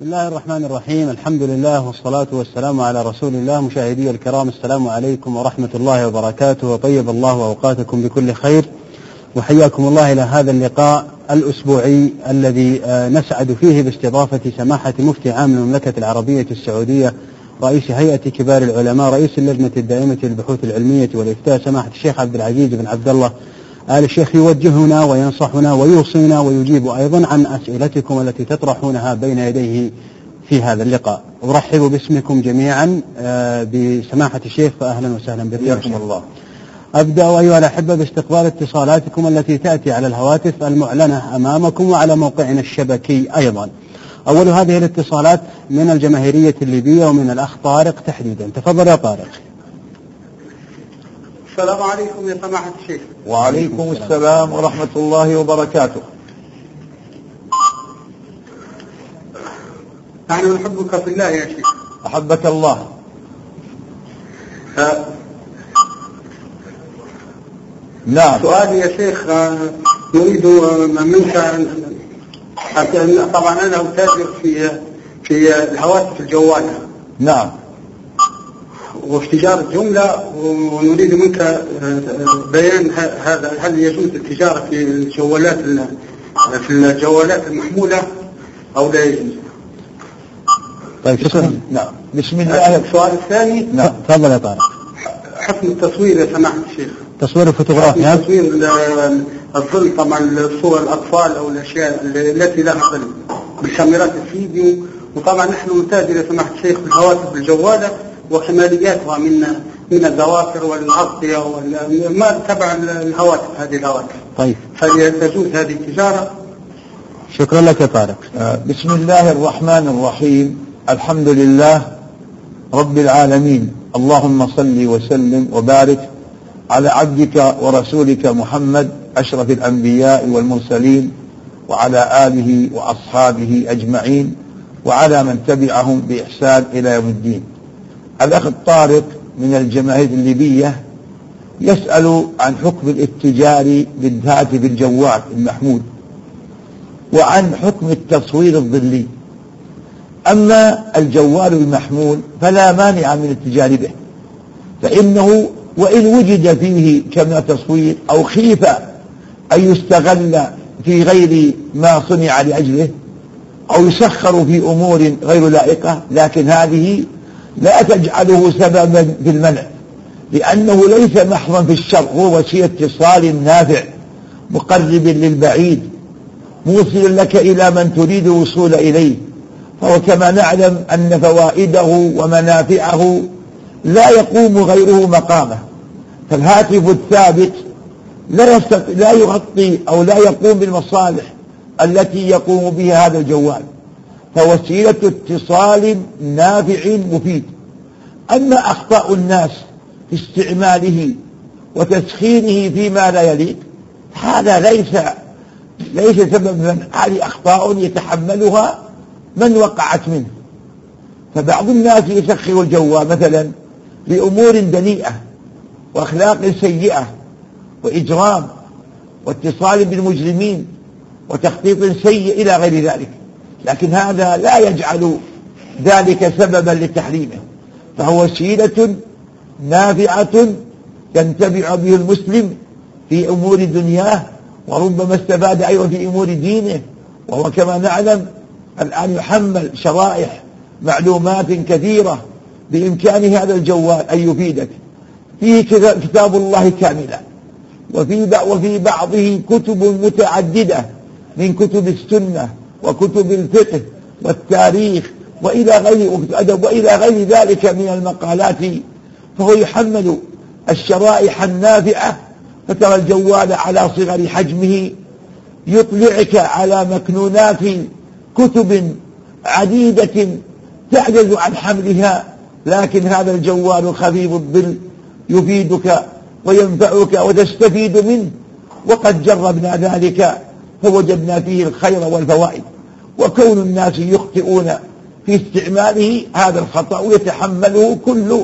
بسم الله الرحمن الرحيم. الحمد لله والصلاة والسلام على رسول الله. مشاهدي الكرام السلام عليكم ورحمة الله وبركاته. وطيب الله أوقاتكم بكل خير. وحياكم الله إلى هذا اللقاء الأسبوعي الذي نسعد فيه باستضافة سماحة مفتي عام المملكة العربية السعودية رئيس هيئة كبار العلماء رئيس اللجنة الدائمة للبحوث العلمية والإفتاء سماحة الشيخ عبد العزيز بن عبد الله. آل الشيخ يوجهنا وينصحنا ويوصينا ويجيب أيضا عن أسئلتكم التي تطرحونها بين يديه في هذا اللقاء. أرحب باسمكم جميعا بسماحة الشيخ فأهلا وسهلا بكم الله. أبدأ أيها الأحبة باستقبال اتصالاتكم التي تأتي على الهواتف المعلنة أمامكم وعلى موقعنا الشبكي أيضا. أول هذه الاتصالات من الجماهيرية الليبية ومن الأخ طارق تحديدا. تفضل يا طارق. السلام عليكم يا سماحة الشيخ. وعليكم السلام ورحمة الله وبركاته. نحن نحبك في الله يا شيخ. أحبك الله. آه، نعم. سؤالي يا شيخ آه، نريد آه، منك أن- أن- طبعا أنا أتاجر في في الهواتف الجوالة نعم. وفي جملة ونريد منك آه، آه، بيان هذا هل يجوز التجارة في الجوالات ال- في الجوالات المحمولة أو لا يجوز؟ طيب شكرا. نعم. بسم الله. السؤال الثاني. نعم تفضل يا طارق. حسن التصوير يا سماحة الشيخ. تصوير الفوتوغرافي ها؟ تصوير ال- الظل طبعا صور الأطفال أو الأشياء التي لها ظل بالكاميرات الفيديو. وطبعا نحن نتاجر يا سماحة الشيخ في الهواتف الجواله وكمالياتها من من الذواكر والاغطيه والما تبع الهواتف هذه الهواتف. طيب. هل تجوز هذه التجارة؟ شكرا لك يا طارق. آه، بسم الله الرحمن الرحيم. الحمد لله رب العالمين. اللهم صل وسلم وبارك على عبدك ورسولك محمد أشرف الأنبياء والمرسلين وعلى آله وأصحابه أجمعين وعلى من تبعهم بإحسان إلى يوم الدين. الأخ الطارق من الجماهير الليبية يسأل عن حكم الاتجار بالهاتف الجوال المحمول وعن حكم التصوير الظلي. أما الجوال المحمول فلا مانع من الاتجار به فإنه وإن وجد فيه كما تصوير أو خيف أن يستغل في غير ما صنع لأجله أو يسخر في أمور غير لائقة لكن هذه لا تجعله سببا في المنع لأنه ليس محضا في الشر هو وسيلة اتصال نافع مقرب للبعيد موصل لك إلى من تريد الوصول إليه. فهو كما نعلم أن فوائده ومنافعه لا يقوم غيره مقامه. فالهاتف الثابت لا لا يغطي أو لا يقوم بالمصالح التي يقوم بها هذا الجوال. فوسيلة اتصال نافع مفيد. أما أخطاء الناس في استعماله وتسخينه فيما لا يليق هذا ليس ليس سبب من هذه أخطاء يتحملها من وقعت منه. فبعض الناس يسخر الجوال مثلا لأمور دنيئة وأخلاق سيئة وإجرام واتصال بالمجرمين وتخطيط سيء إلى غير ذلك. لكن هذا لا يجعل ذلك سببا لتحريمه. فهو وسيلة نافعة ينتفع به المسلم في أمور دنياه وربما استفاد أيضا في أمور دينه. وهو كما نعلم الآن يحمل شرائح معلومات كثيرة بإمكان هذا الجوال أن يفيدك. فيه كتاب الله كاملا. وفي وفي بعضه كتب متعددة من كتب السنة. وكتب الفقه والتاريخ وإلى غير الأدب وإلى غير ذلك من المقالات فهو يحمل الشرائح النافعة فترى الجوال على صغر حجمه يطلعك على مكنونات كتب عديدة تعجز عن حملها لكن هذا الجوال خفيف الظل يفيدك وينفعك وتستفيد منه وقد جربنا ذلك. فوجدنا فيه الخير والفوائد. وكون الناس يخطئون في استعماله هذا الخطأ يتحمله كل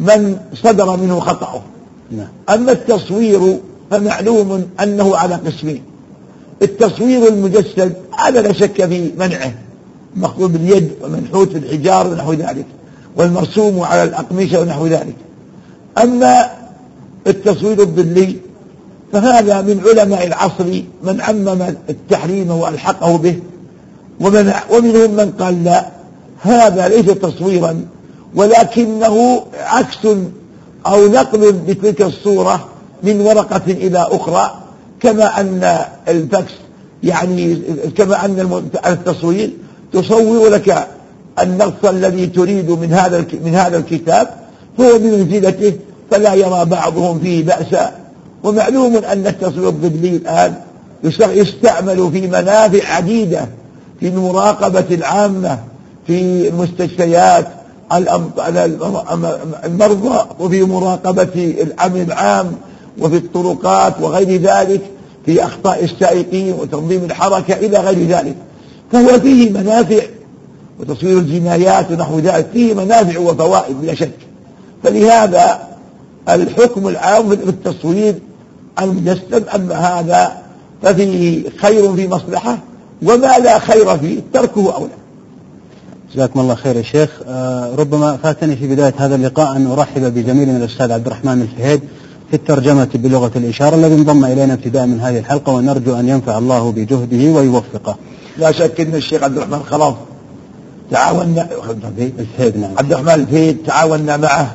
من صدر منه خطأه. نعم. أما التصوير فمعلوم أنه على قسمين. التصوير المجسد هذا لا شك في منعه. مخطوط باليد ومنحوت في الحجار ونحو ذلك. والمرسوم على الأقمشة ونحو ذلك. أما التصوير الظلي فهذا من علماء العصر من عمم التحريم وألحقه به ومن ومنهم من قال لا هذا ليس تصويرا ولكنه عكس أو نقل لتلك الصورة من ورقة إلى أخرى كما أن الفاكس يعني كما أن التصوير تصور لك النص الذي تريد من هذا من هذا الكتاب هو بمنزلته فلا يرى بعضهم فيه بأسا. ومعلوم أن التصوير الضبلي الآن يستعمل في منافع عديدة في المراقبة العامة في المستشفيات المرضى وفي مراقبة الأمن العام وفي الطرقات وغير ذلك في أخطاء السائقين وتنظيم الحركة إلى غير ذلك. فهو فيه منافع وتصوير الجنايات ونحو ذلك فيه منافع وفوائد بلا شك. فلهذا الحكم العام في التصوير المجسم أما هذا ففيه خير في مصلحة وما لا خير فيه تركه أولى جزاكم الله خير يا شيخ. آه ربما فاتني في بداية هذا اللقاء أن أرحب بزميلنا الأستاذ عبد الرحمن الفهيد في الترجمة بلغة الإشارة الذي انضم إلينا ابتداء من هذه الحلقة ونرجو أن ينفع الله بجهده ويوفقه. لا شك أن الشيخ عبد الرحمن خلاص. تعاوننا. الفهيد نعم. عبد الرحمن الفهيد تعاوننا معه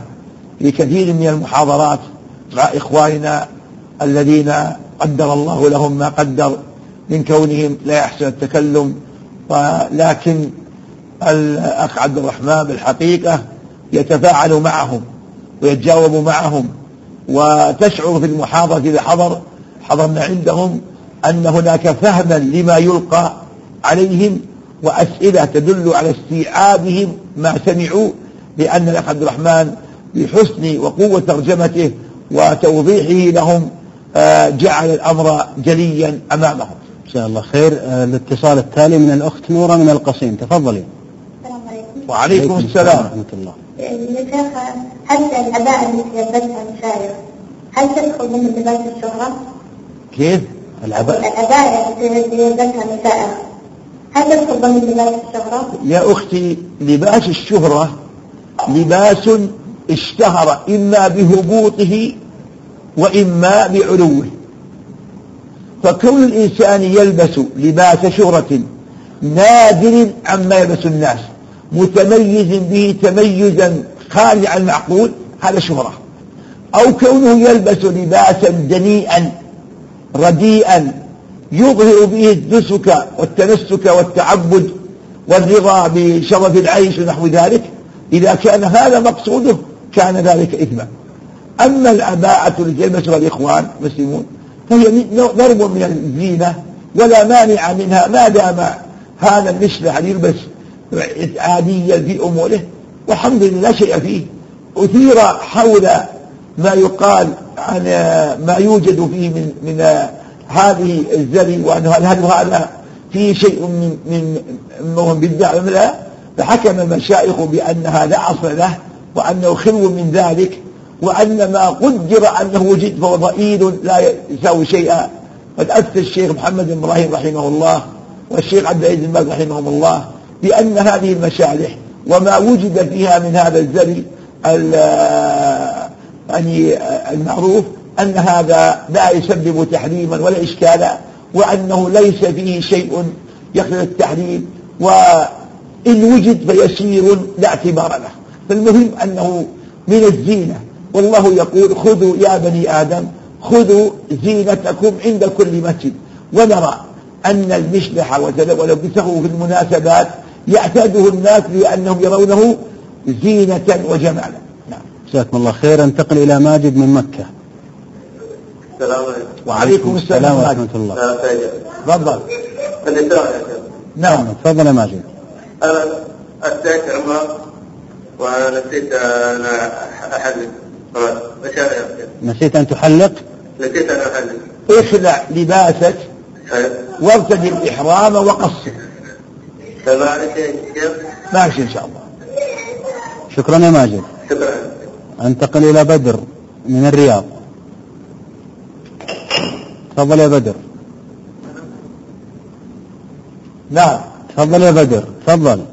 في كثير من المحاضرات مع إخواننا الذين قدر الله لهم ما قدر من كونهم لا يحسن التكلم ولكن الأخ عبد الرحمن بالحقيقة يتفاعل معهم ويتجاوب معهم وتشعر في المحاضرة إذا حضر حضرنا عندهم أن هناك فهما لما يلقى عليهم وأسئلة تدل على استيعابهم ما سمعوا لأن الأخ عبد الرحمن بحسن وقوة ترجمته وتوضيحه لهم جعل الأمر جليا أمامهم. إن شاء الله خير. آه، الاتصال التالي من الأخت نورة من القصيم. تفضلي. السلام عليكم. وعليكم السلام. ورحمة الله. يا شيخ هل العباءة التي لبسها المشايخ هل تدخل من لباس الشهرة؟ كيف؟ العباءة العباءة التي يلبسها المشايخ هل تدخل ضمن لباس الشهرة؟ يا أختي لباس الشهرة لباس اشتهر إما بهبوطه وإما بعلوه فكون الإنسان يلبس لباس شهرة نادر عما يلبس الناس متميز به تميزا خارج عن المعقول هذا شهرة. أو كونه يلبس لباسا دنيئا رديئا يظهر به النسك والتنسك والتعبد والرضا بشرف العيش ونحو ذلك إذا كان هذا مقصوده كان ذلك إثما. أما الأباءة التي يلبسها الإخوان المسلمون فهي ضرب من الزينة ولا مانع منها ما دام هذا المشلح يلبس عاديا في أموره والحمد لله لا شيء فيه. أثير حول ما يقال عن ما يوجد فيه من من هذه الزري وأن هل هذا فيه شيء من من من بدع لا فحكم المشايخ بأن هذا أصل له وأنه خلو من ذلك. وأن ما قدر أنه وجد فهو ضئيل لا يساوي شيئا. قد أفتى الشيخ محمد بن إبراهيم رحمه الله والشيخ عبد العزيز بن رحمهم الله بأن هذه المشالح وما وجد فيها من هذا الزري يعني المعروف أن هذا لا يسبب تحريما ولا إشكالا وأنه ليس فيه شيء يخلل التحريم وإن وجد فيسير لا اعتبار له. فالمهم أنه من الزينة والله يقول خذوا يا بني آدم خذوا زينتكم عند كل مسجد. ونرى أن المشلح ولبسه في المناسبات يعتاده الناس لأنهم يرونه زينة وجمالا. نعم. جزاكم الله خير انتقل إلى ماجد من مكة. السلام عليكم. وعليكم السلام ورحمة الله. تفضل. نعم. تفضل يا ماجد. أنا أتيت عمرة وأنا نسيت أنا أحلق نسيت أن تحلق؟ نسيت أن أحلق. اخلع لباسك وارتدي الإحرام وقصر ماشي إن شاء الله. شكرا يا ماجد. شكرا. أنتقل إلى بدر من الرياض. تفضل يا بدر. نعم تفضل يا بدر. تفضل.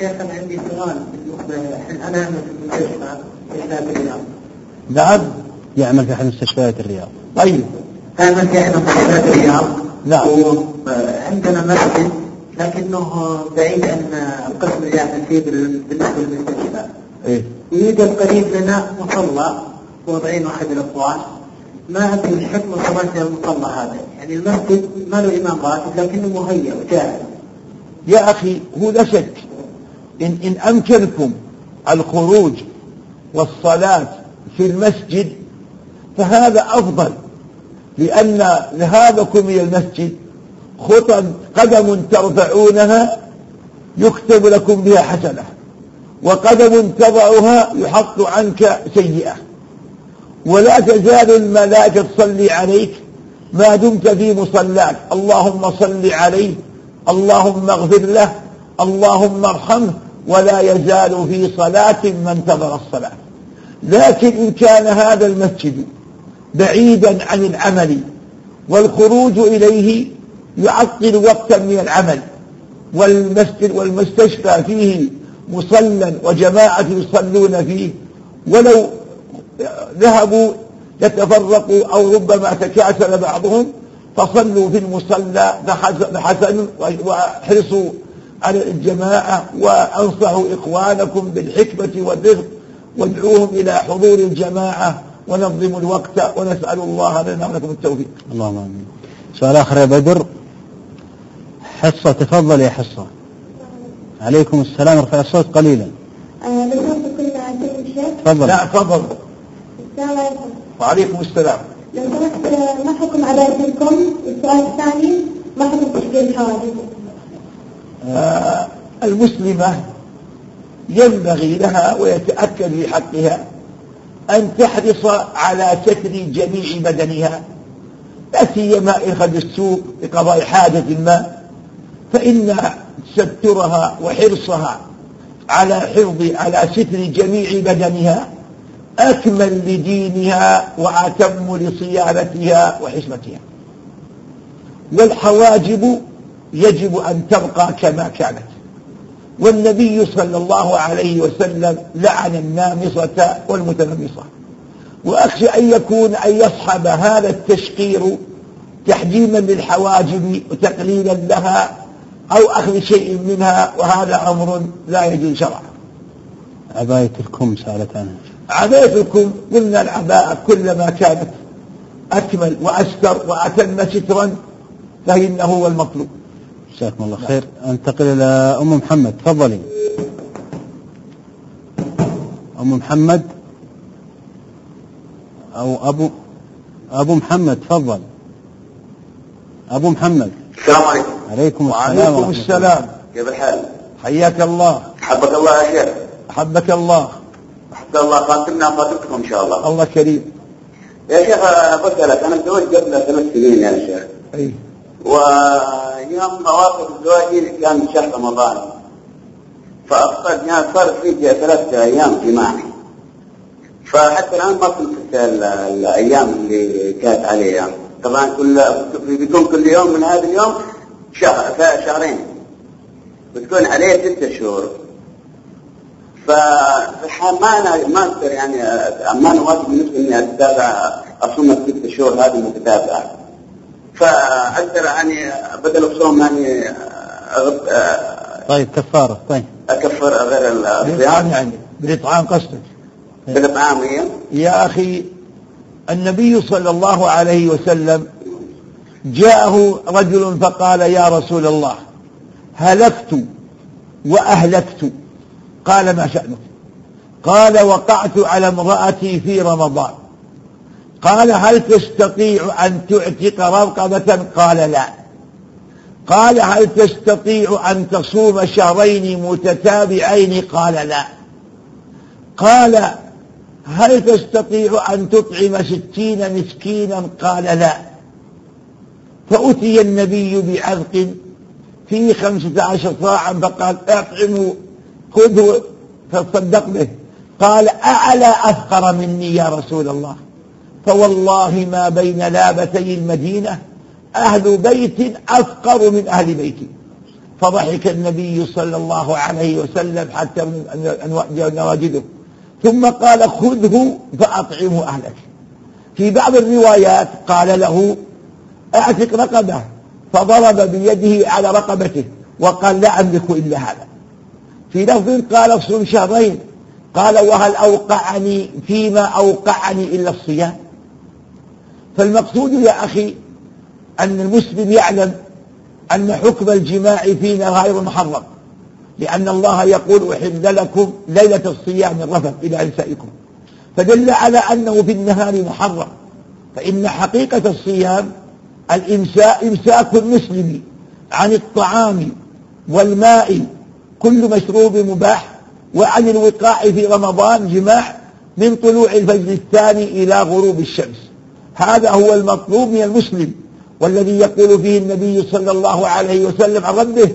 شيخ أنا عندي سؤال. بالنسبة أنا اعمل في المستشفى. في الرياض نعم. يعمل في أحد مستشفيات الرياض. طيب. اعمل في أحد مستشفيات الرياض؟ نعم. وعندنا مسجد لكنه بعيد عن القسم اللي يعمل فيه بال- بالنسبة للمستشفى. إيه. يوجد قريب لنا مصلى وضعين واحد الأخوان. ما أدري إيش حكم صلاه المصلى هذا. يعني المسجد ما له امام راتب لكنه مهيأ وجاهز يا أخي هو لا شك. إن, إن أمكنكم الخروج والصلاة في المسجد فهذا أفضل لأن ذهابكم إلى المسجد خطى قدم ترفعونها يكتب لكم بها حسنة وقدم تضعها يحط عنك سيئة. ولا تزال الملائكة تصلي عليك ما دمت في مصلاك اللهم صل عليه اللهم اغفر له اللهم ارحمه ولا يزال في صلاة ما انتظر الصلاة. لكن إن كان هذا المسجد بعيدا عن العمل والخروج إليه يعطل وقتا من العمل والمسجد والمستشفى فيه مصلى وجماعة يصلون فيه ولو ذهبوا يتفرقوا أو ربما تكاسل بعضهم فصلوا في المصلى فحس- فحسن واحرصوا على الجماعة وأنصحوا إخوانكم بالحكمة والرفق وادعوهم إلى حضور الجماعة ونظموا الوقت ونسأل الله لنا ولكم التوفيق. اللهم آمين. سؤال آخر يا بدر. حصة تفضل يا حصة. عليكم السلام ارفع الصوت قليلا. تفضل. لا تفضل. السلام عليكم. وعليكم السلام. لو سمحت ما حكم عبادتكم السؤال الثاني ما حكم تشكيل الحوادث المسلمة ينبغي لها ويتأكد في حقها أن تحرص على ستر جميع بدنها لا سيما إن السوق لقضاء حاجة ما فإن سترها وحرصها على حفظ على ستر جميع بدنها أكمل لدينها وأتم لصيانتها وحشمتها والحواجب يجب أن تبقى كما كانت. والنبي صلى الله عليه وسلم لعن النامصة والمتنمصة. وأخشى أن يكون أن يصحب هذا التشقير تحجيما للحواجب وتقليلا لها أو أخذ شيء منها وهذا أمر لا يجوز شرعا. عباية الكم سألت عنها. عبايتكم قلنا العباءة كلما كانت أكمل وأستر وأتم سترا فإنه هو المطلوب. جزاكم الله خير. أنتقل إلى أم محمد. تفضلي. أم محمد أو أبو أبو محمد تفضل. أبو محمد. السلام عليكم. عليكم السلام وعليكم السلام. كيف الحال؟ حياك الله. حبك الله يا شيخ. أحبك الله. حتى الله. خاتمنا خاتمكم إن شاء الله. الله كريم. يا شيخ بسألك أنا تزوجت قبل ثلاث سنين يا شيخ. أي. ويوم مواقف زواجي كان شهر رمضان. فأفقد يعني صار في ثلاث أيام جماعي فحتى الآن ما كنت ال- الأيام اللي كانت علي يعني. طبعا كل بيكون كل يوم من هذا اليوم شهر شهرين. بتكون عليه ستة شهور. ففي الحال ما أقدر يعني ما أنا واثق بالنسبة إني أتابع أصوم الست شهور هذه متتابعة. فأقدر يعني بدل الصوم يعني أغط- طيب كفارة طيب. أكفر غير الصيام يعني بالإطعام قصدك. بالاطعام هي يا أخي النبي صلى الله عليه وسلم جاءه رجل فقال يا رسول الله هلكت وأهلكت. قال ما شأنك؟ قال وقعت على امرأتي في رمضان. قال هل تستطيع أن تعتق رقبة؟ قال لا. قال هل تستطيع أن تصوم شهرين متتابعين؟ قال لا. قال هل تستطيع أن تطعم ستين مسكينا؟ قال لا. فأتي النبي بعذق فيه خمسة عشر صاعا فقال أطعموا خذوا فتصدق به. قال أعلى أفقر مني يا رسول الله؟ فوالله ما بين لابتي المدينة أهل بيت أفقر من أهل بيتي. فضحك النبي صلى الله عليه وسلم حتى أن نواجده ثم قال خذه فأطعمه أهلك. في بعض الروايات قال له أعتق رقبة. فضرب بيده على رقبته وقال لا أملك إلا هذا. في لفظ قال صم شهرين. قال وهل أوقعني فيما أوقعني إلا الصيام؟ فالمقصود يا أخي أن المسلم يعلم أن حكم الجماع فينا غير محرم لأن الله يقول أحل لكم ليلة الصيام الرفث إلى نسائكم فدل على أنه في النهار محرم فإن حقيقة الصيام الإمساك إمساك المسلم عن الطعام والماء كل مشروب مباح وعن الوقاع في رمضان جماع من طلوع الفجر الثاني إلى غروب الشمس. هذا هو المطلوب من المسلم والذي يقول فيه النبي صلى الله عليه وسلم عن ربه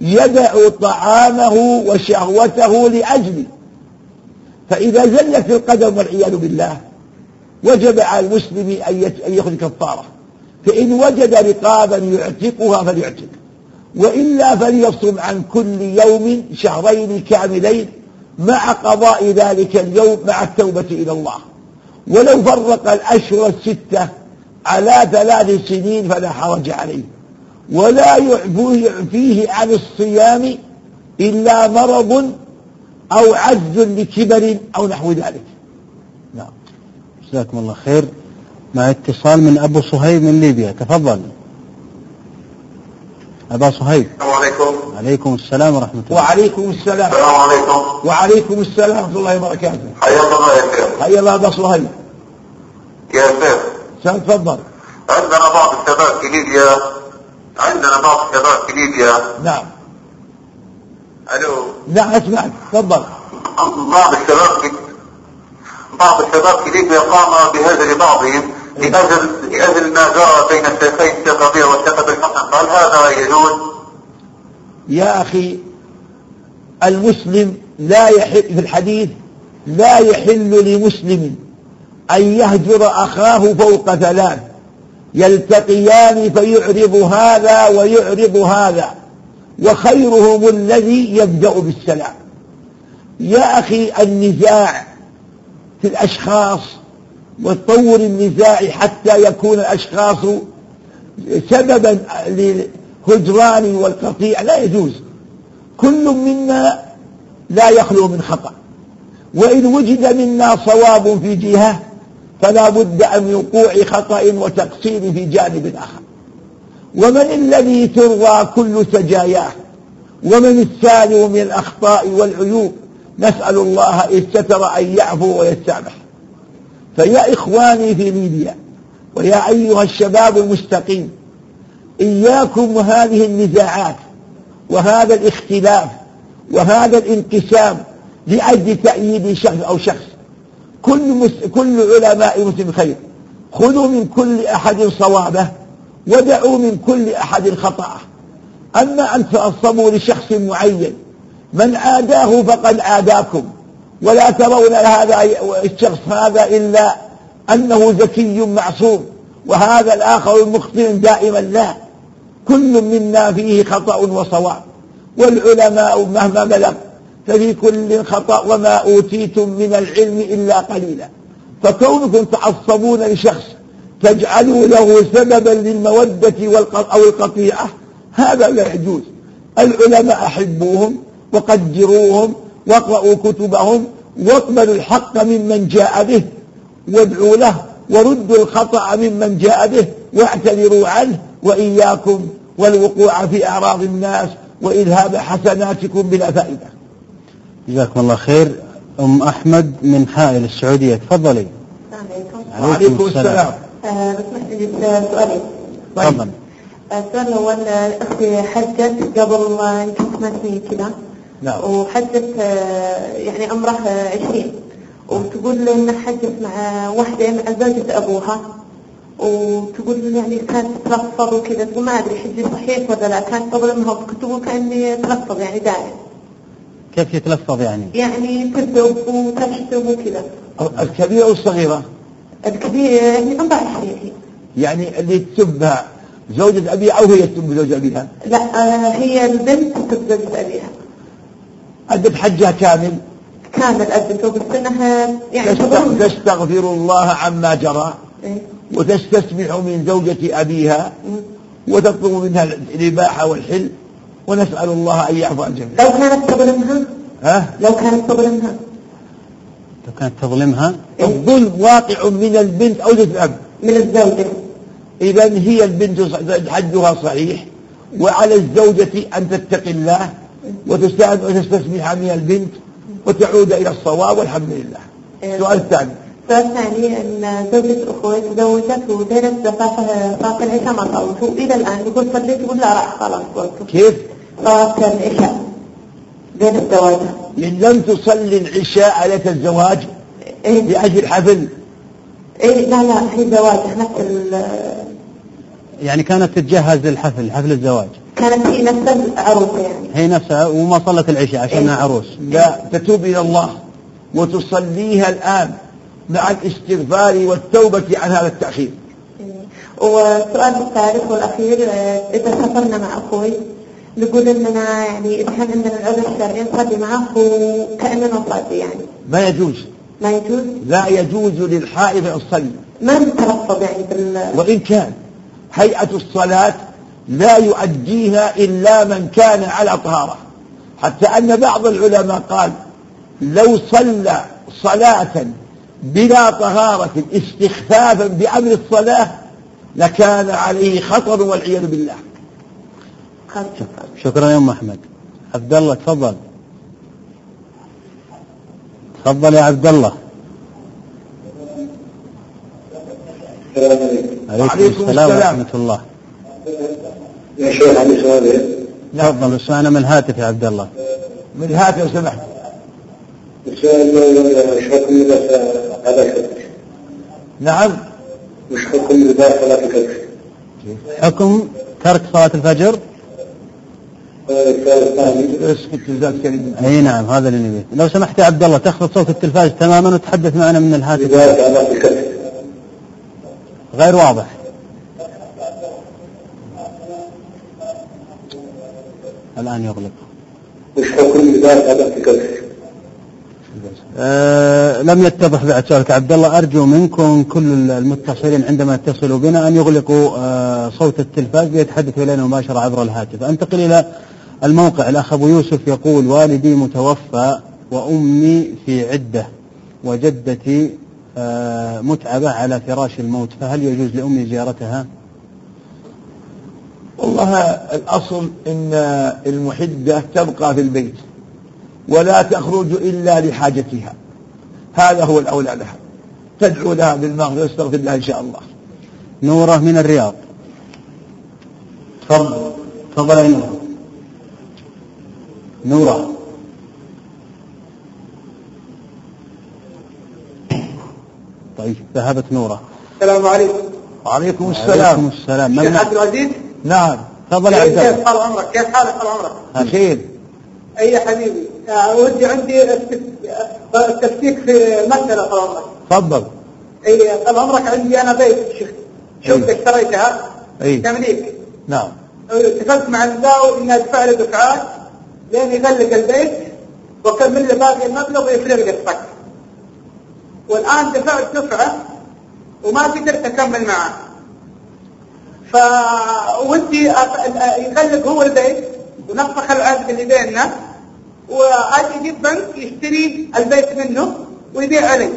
يدع طعامه وشهوته لأجلي فإذا زلت القدم والعياذ بالله وجب على المسلم أن يخرج كفارة. فإن وجد رقابا يعتقها فليعتق. وإلا فليصم عن كل يوم شهرين كاملين مع قضاء ذلك اليوم مع التوبة إلى الله. ولو فرق الأشهر الستة على ثلاث سنين فلا حرج عليه. ولا يعفيه عن الصيام إلا مرض أو عجز لكبر أو نحو ذلك. نعم. جزاكم الله خير. مع اتصال من أبو صهيب من ليبيا. تفضل. أبا صهيب. السلام عليكم. عليكم السلام ورحمة الله. وعليكم السلام. السلام عليكم. وعليكم السلام ورحمة الله وبركاته. حياك الله يا شيخ. حيا الله أبا صهيب. يا شيخ. تفضل. عندنا بعض الشباب في ليبيا. عندنا بعض الشباب في ليبيا. نعم. ألو. نعم أسمعك تفضل. بعض الشباب في بعض الشباب في ليبيا قام بهجر بعضهم لأجل لأجل ما جرى بين الشيخين الشيخ ربيع والشيخ ابن الحسن هل هذا يجوز؟ يا أخي المسلم لا يحل في الحديث لا يحل لمسلم أن يهجر أخاه فوق ثلاث. يلتقيان فيعرض هذا ويعرض هذا. وخيرهم الذي يبدأ بالسلام. يا أخي النزاع في الأشخاص وتطور النزاع حتى يكون الأشخاص سببا للهجران والقطيع. لا يجوز. كل منا لا يخلو من خطأ. وإن وجد منا صواب في جهة فلا بد أن وقوع خطأ وتقصير في جانب آخر. ومن الذي ترضى كل سجاياه ومن السالم من الأخطاء والعيوب؟ نسأل الله إذ ستر أن يعفو ويسامح فيا إخواني في ليبيا ويا أيها الشباب المستقيم إياكم وهذه النزاعات وهذا الاختلاف وهذا الانقسام لأجل تأييد شخص أو شخص. كل, مس... كل علماء مسلم خير. خذوا من كل أحد صوابه ودعوا من كل أحد خطأه. أما أن تعصبوا لشخص معين من عاداه فقد عاداكم. ولا ترون هذا الشخص هذا إلا أنه ذكي معصوم وهذا الآخر المخطئ دائما لا. كل منا فيه خطأ وصواب. والعلماء مهما بلغ ففي كل خطأ وما أوتيتم من العلم إلا قليلا. فكونكم تعصبون لشخص تجعلوا له سببا للمودة أو القطيعة هذا لا يجوز. العلماء أحبوهم وقدروهم واقرأوا كتبهم واقبلوا الحق ممن جاء به وادعوا له وردوا الخطأ ممن جاء به واعتذروا عنه وإياكم والوقوع في أعراض الناس وإذهاب حسناتكم بلا فائدة. جزاكم الله خير. أم أحمد من حائل السعودية تفضلي. السلام عليكم. وعليكم السلام. آه، بسمح لي سؤالين تفضل. السؤال الأول أختي حجت قبل يمكن ثمان سنين كذا. نعم. وحجت آه، يعني عمرها عشرين. وتقول إن حجت مع واحدة مع زوجة أبوها. وتقول يعني كانت تتلفظ وكذا. تقول ما أدري حجي صحيح ولا لا. كانت قبل ما تقول كأني تلفظ يعني دائما كيف يتلفظ يعني؟ يعني تكذب وتشتم وكذا. الكبيرة والصغيرة الكبير يعني عمرها عشرين. هي يعني اللي تسبها زوجة أبيها أو هي تتم بزوج أبيها؟ لا آه، هي البنت تتزوج أبيها. أدت حجها كامل. كامل بس إنها يعني تستغفر الله عما جرى إيه. وتستسمح من زوجة أبيها وتطلب منها الإباحة والحل ونسأل الله أن يعفو عن الجميع لو كانت تظلمها؟ ها؟ لو كانت تظلمها؟ لو كانت تظلمها؟ إيه. الظلم واقع من البنت أو الأب من الزوجة. إذا هي البنت حجها صحيح وعلى الزوجة أن تتقي الله. وتستعد وتستسمح من البنت وتعود إلى الصواب والحمد لله. إيه. السؤال الثاني. السؤال الثاني أن زوجة أخوي تزوجت زفافها صلاة العشاء ما صلت والى الآن يقول صليت يقول لا راح خلاص كيف؟ صلاة العشاء بين الزواج. إن لم تصلي العشاء لك الزواج إيه. لأجل حفل؟ إيه لا لا هي زواج. نفس ال- يعني كانت تتجهز للحفل حفل الزواج. كانت هي نفس العروسة يعني. هي نفسها وما صلت العشاء عشانها إيه. عروس. لا تتوب إلى الله وتصليها الآن مع الاستغفار والتوبة عن هذا التأخير. والسؤال الثالث والأخير آه، إذا سافرنا مع أخوي نقول إننا يعني إذا كان عندنا العذر الشرعي نصلي معه وكأننا نصلي يعني. ما يجوز. ما يجوز؟ لا يجوز للحائض أن تصلي ما نتلفظ يعني بال وإن كان هيئة الصلاة لا يؤديها إلا من كان على طهارة. حتى أن بعض العلماء قال لو صلى صلاة بلا طهارة استخفافا بأمر الصلاة لكان عليه خطر والعياذ بالله. شكرا يا أم أحمد. عبد الله تفضل. تفضل يا عبد الله. السلام عليكم السلام. ورحمة الله. يا شيخ عندي سؤال تفضل اسمعنا من الهاتف يا عبد الله. من هذا لو سمحت مش حكم لباس هذا الكتف نعم. مش حكم لباس صلاة الكتف حكم ترك صلاة الفجر؟ الثاني اسكت جزاك كريم. أي نعم هذا اللي نبيه. لو سمحت يا عبد الله تخفض صوت التلفاز تماما وتحدث معنا من الهاتف. صلاة غير واضح. الآن يغلق. مش حكم لباس هذا أه لم يتضح بعد سؤالك عبد الله أرجو منكم كل المتصلين عندما يتصلوا بنا أن يغلقوا أه صوت التلفاز ليتحدثوا إلينا مباشرة عبر الهاتف. أنتقل إلى الموقع. الأخ أبو يوسف يقول والدي متوفى وأمي في عدة وجدتي أه متعبة على فراش الموت فهل يجوز لأمي زيارتها؟ والله الأصل أن المحدة تبقى في البيت ولا تخرج إلا لحاجتها. هذا هو الأولى لها. تدعو لها بالمغفرة واستغفر لها إن شاء الله. نورة من الرياض. تفضل. تفضل يا نورة. نورة. طيب ذهبت نورة. السلام عليكم. وعليكم عليكم السلام السلام من؟ عبد العزيز. نعم تفضل يا عبد كيف الله. حال عمرك؟ كيف حالك طال عمرك؟ بخير أي يا حبيبي؟ آه، ودي عندي التفكيك في مسألة طال عمرك. تفضل. أي طال عمرك عندي أنا بيت شفت؟ أي. اشتريتها أي. تمليك نعم. اتفقت مع المداول إني أدفع له دفعات لين يغلق البيت وأكمل له باقي المبلغ ويفرق الصك والآن دفعت دفعة وما قدرت أكمل معه. ف ودي أ- يغلق هو البيت ونفخ العقد اللي بيننا يجيب بنك يشتري البيت منه ويبيع علي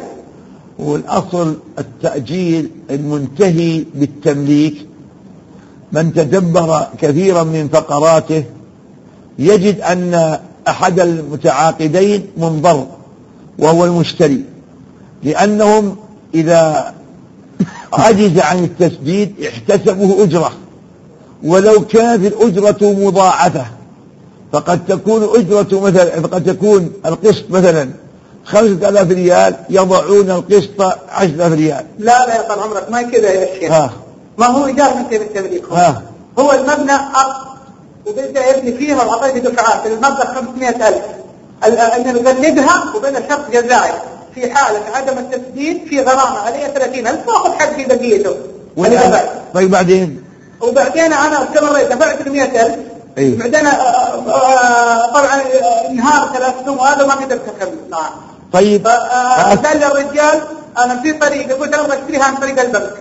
والأصل التأجيل المنتهي بالتمليك من تدبر كثيرا من فقراته يجد أن أحد المتعاقدين منضر وهو المشتري لأنهم إذا عجز عن التسديد احتسبه أجرة. ولو كانت الأجرة مضاعفة فقد تكون أجرة مثلا فقد تكون القسط مثلا خمسة آلاف ريال يضعون القسط عشرة آلاف ريال. لا لا يا طال عمرك ما كذا يا شيخ. ها. ما هو إيجار من بالتمليك هو. المبنى أرض وبدأ يبني فيها وأعطيته دفعات المبلغ 500000 ال- أن نغلقها وبين شرط جزائي. في حالة عدم التسديد في غرامة. عليه 30000 واخذ حقي بقيته. طيب بعدين؟ وبعدين أنا استمريت دفعت له 100000 أيوه. بعدين آه، آه، طبعا آه، إنهار ثلاث سنين وهذا ما قدرت اكمل معه طيب. قال لي الرجال أنا في طريقه قلت أبغى أشتريها عن طريق البنك.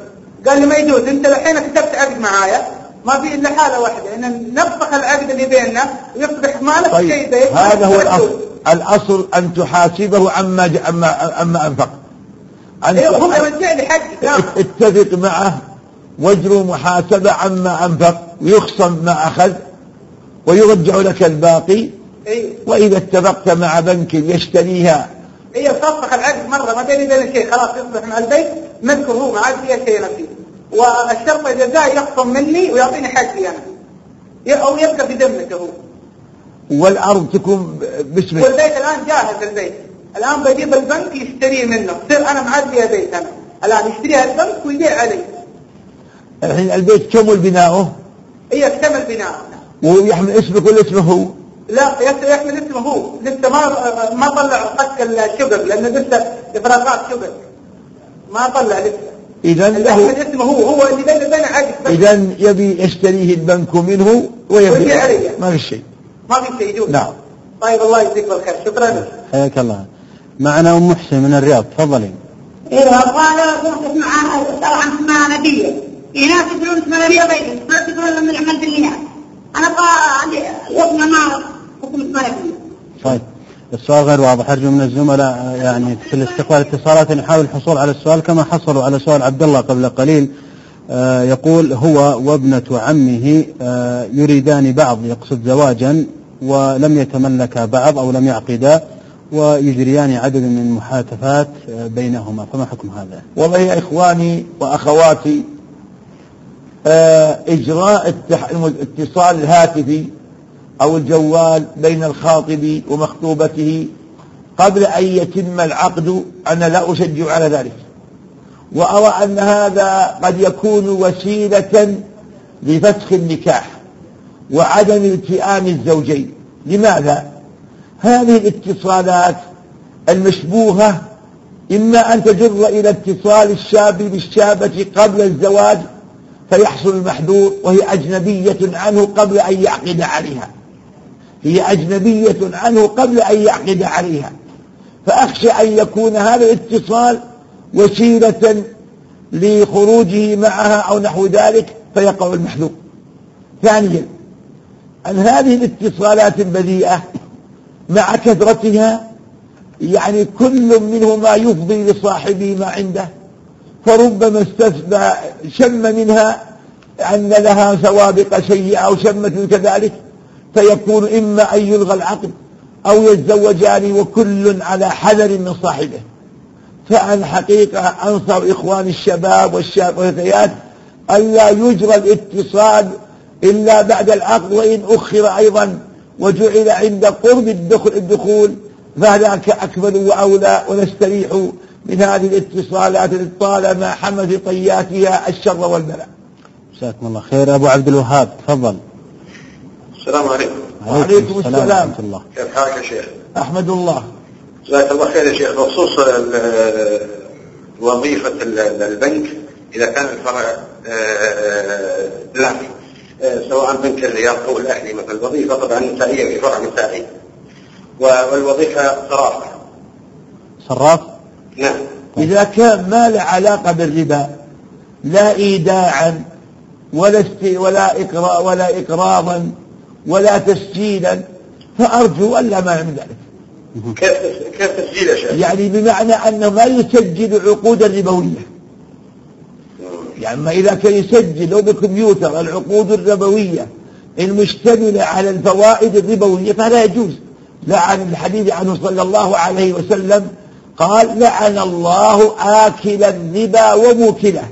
قال لي ما يجوز. أنت الحين كتبت عقد معايا. ما في إلا حالة واحدة. إن نفسخ العقد اللي بيننا ويصبح مالك طيب. شيء زي هذا هو الأصل. الأصل أن تحاسبه عما ج- عما عما أنفق. أن نعم. اتفق معه. واجروا محاسبة عما أنفق. ويخصم ما أخذ. ويرجع لك الباقي. أيوه وإذا اتفقت مع بنك يشتريها. هي فسخ العقد مرة. ما بيني وبين شيء خلاص يصبح مع البيت. ملكه هو ما عاد فيها شيء نفسي والشرط الجزاء يخصم مني ويعطيني حقي أنا. ي- أو يبقى في ذمته هو. والأرض تكون باسمك. والبيت الآن جاهز البيت. الآن بجيب البنك يشتريه منه. يصير أنا معدي بيت أنا. الآن يشتريها البنك ويبيع علي. الحين البيت كمل بناؤه هي اكتمل بناء ويحمل اسمك ولا اسمه هو؟ لا يحمل اسمه هو. لسه ما ما طلع فك الشقق لأنه لسه إفراغات شقق. ما طلع لسه. اللي له اسمه هو. هو اللي بينه وبينه عقد إذا يبي يشتريه البنك منه ويبيع. ما في شيء. ما في شيء يجوز نعم. طيب الله يجزيك بالخير. شكرا. حياك الله. معنا أم محسن من الرياض. تفضلي. أيوه قالوا روح مع اسمها نبيه ناس يقولون اسمها نبيه بيت ناس يقولون من عمل بالنيات أنا قا عندي حكم ما حكم اسمها نبيه طيب. السؤال غير واضح. أرجو من الزملاء يعني في الاستقبال اتصالات نحاول الحصول على السؤال كما حصلوا على سؤال عبد الله قبل قليل. آه، يقول هو وابنة عمه آه، يريدان بعض يقصد زواجا. ولم يتملكا بعض أو لم يعقدا ويجريان عدد من المحاتفات بينهما فما حكم هذا؟ والله يا إخواني وأخواتي آه، إجراء الاتصال الهاتفي أو الجوال بين الخاطب ومخطوبته قبل أن يتم العقد أنا لا أشجع على ذلك وأرى أن هذا قد يكون وسيلة لفسخ النكاح وعدم التئام الزوجين لماذا؟ هذه الاتصالات المشبوهة إما أن تجر إلى اتصال الشاب بالشابة قبل الزواج فيحصل المحذور وهي أجنبية عنه قبل أن يعقد عليها. هي أجنبية عنه قبل أن يعقد عليها. فأخشى أن يكون هذا الاتصال وسيلة لخروجه معها أو نحو ذلك فيقع المحذور. ثانيا أن هذه الاتصالات البذيئة مع كثرتها يعني كل منهما يفضي لصاحبه ما عنده فربما استثنى شم منها أن لها سوابق سيئة أو شمت كذلك فيكون إما أن يلغى العقد أو يتزوجان وكل على حذر من صاحبه. فأنا حقيقة أنصر إخوان الشباب والشاب والفتيات ألا يجرى الاتصال إلا بعد العقد وإن أخر أيضا وجعل عند قرب الدخول, الدخول فذاك أكمل وأولى ونستريح من هذه الاتصالات التي طالما حمل في طياتها الشر والبلاء. جزاكم الله خير. أبو عبد الوهاب تفضل. السلام عليكم. وعليكم السلام. ورحمة الله. كيف حالك يا شيخ؟ أحمد الله. جزاك الله خير يا شيخ. بخصوص وظيفة ال- البنك إذا كان الفرع آه، لا آه، سواء بنك الرياض أو الأهلي مثلا الوظيفة طبعا نسائية في فرع نسائي. والوظيفة صرافة. صراف؟ نعم. إذا كان ما له علاقة بالربا لا إيداعا ولا. ولا إقرا ولا إقراضا ولا تسجيلا فأرجو ألا مانع من ذلك. كيف كيف تسجيل يا شيخ؟ يعني بمعنى أنه ما يسجل عقودا ربوية يعني ما إذا كان يسجل لو بالكمبيوتر العقود الربوية المشتملة على الفوائد الربوية فلا يجوز. لعن الحديث عنه صلى الله عليه وسلم قال لعن الله آكل الربا وموكله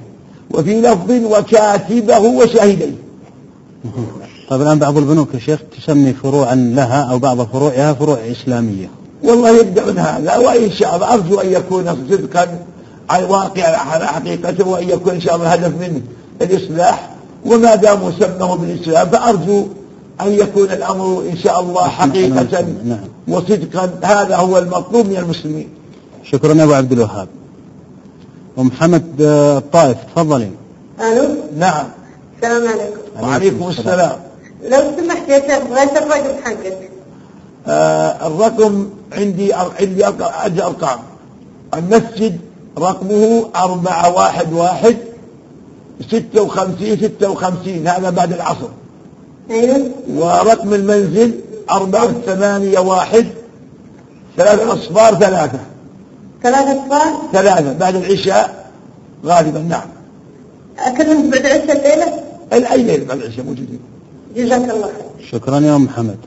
وفي لفظ وكاتبه وشاهديه طيب الآن بعض البنوك يا شيخ تسمي فروعا لها أو بعض فروعها فروع إسلامية. والله يبدأ من هذا وإن شاء الله أرجو أن يكون صدقا على الواقع على حقيقته وأن يكون إن شاء الله الهدف منه الإصلاح وما داموا سمه بالإسلام فأرجو أن يكون الأمر إن شاء الله حقيقة نعم. وصدقا. هذا هو المطلوب من المسلمين. شكرا يا أبو عبد الوهاب. ام محمد آه، الطائف تفضلي. ألو؟ نعم. السلام عليكم. وعليكم السلام. لو سمحت يا شيخ بغيت الرقم حقك. آه الرقم عندي عندي أرقام. المسجد رقمه أربعة واحد واحد ستة وخمسين ستة وخمسين. هذا بعد العصر. أيوه ورقم المنزل أربعة ثمانية واحد ثلاث أصفار ثلاثة. ثلاث أصفار؟ ثلاثة. بعد العشاء غالبا. نعم. اكلمك بعد عشاء الليلة؟ الأي ليلة بعد العشاء موجودين. جزاك الله خير. شكرا يا محمد.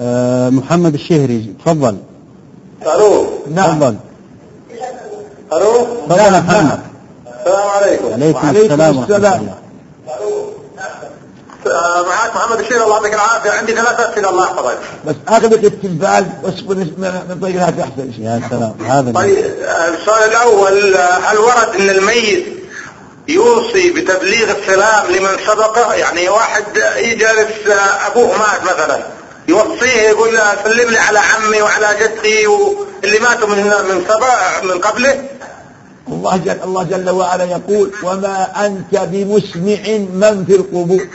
آه محمد الشهري تفضل. ألو نعم. تفضل. ألو؟ نعم. السلام عليكم. عليكم وعليكم السلام السلام. الله. آه، معك محمد الشير الله يعطيك العافية. عندي ثلاث أسئلة الله يحفظك. بس أغلق التلفاز واصبر من من طريق هذا أحسن شيء يا سلام. هذا طيب آه، السؤال الأول هل ورد أن الميت يوصي بتبليغ السلام لمن سبقه؟ يعني واحد يجلس آه، أبوه مات مثلا. يوصيه يقول سلم لي على عمي وعلى جدي واللي ماتوا من من سبق من قبله. الله جل الله جل وعلا يقول وما أنت بمسمع من في القبور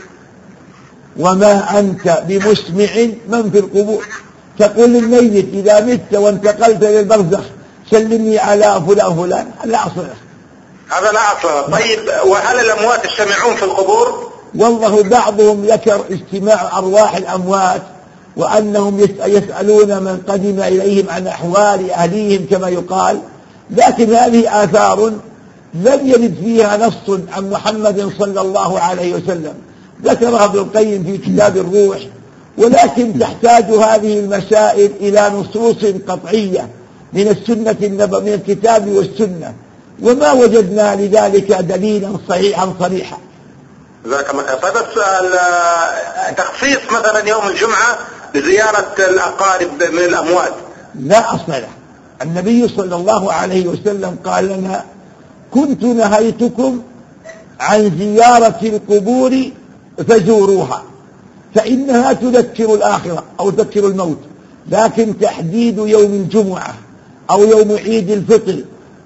وما أنت بمسمع من في القبور تقول للميت إذا مت وانتقلت للبرزخ سلمني على فلان فلان لا أصل. هذا لا أصل له. طيب وهل الأموات يجتمعون في القبور؟ والله بعضهم ذكر اجتماع أرواح الأموات وأنهم يس- يسألون من قدم إليهم عن أحوال أهليهم كما يقال لكن هذه آثار لم يرد فيها نص عن محمد صلى الله عليه وسلم. ذكرها ابن القيم في كتاب الروح ولكن تحتاج هذه المسائل إلى نصوص قطعية من السنة النبوية من الكتاب والسنة. وما وجدنا لذلك دليلا صحيحا صريحا. جزاك الله خير. طيب السؤال آه، تخصيص مثلا يوم الجمعة لزيارة الأقارب من الأموات. لا أصل له. النبي صلى الله عليه وسلم قال لنا كنت نهيتكم عن زيارة القبور فزوروها فإنها تذكر الآخرة أو تذكر الموت لكن تحديد يوم الجمعة أو يوم عيد الفطر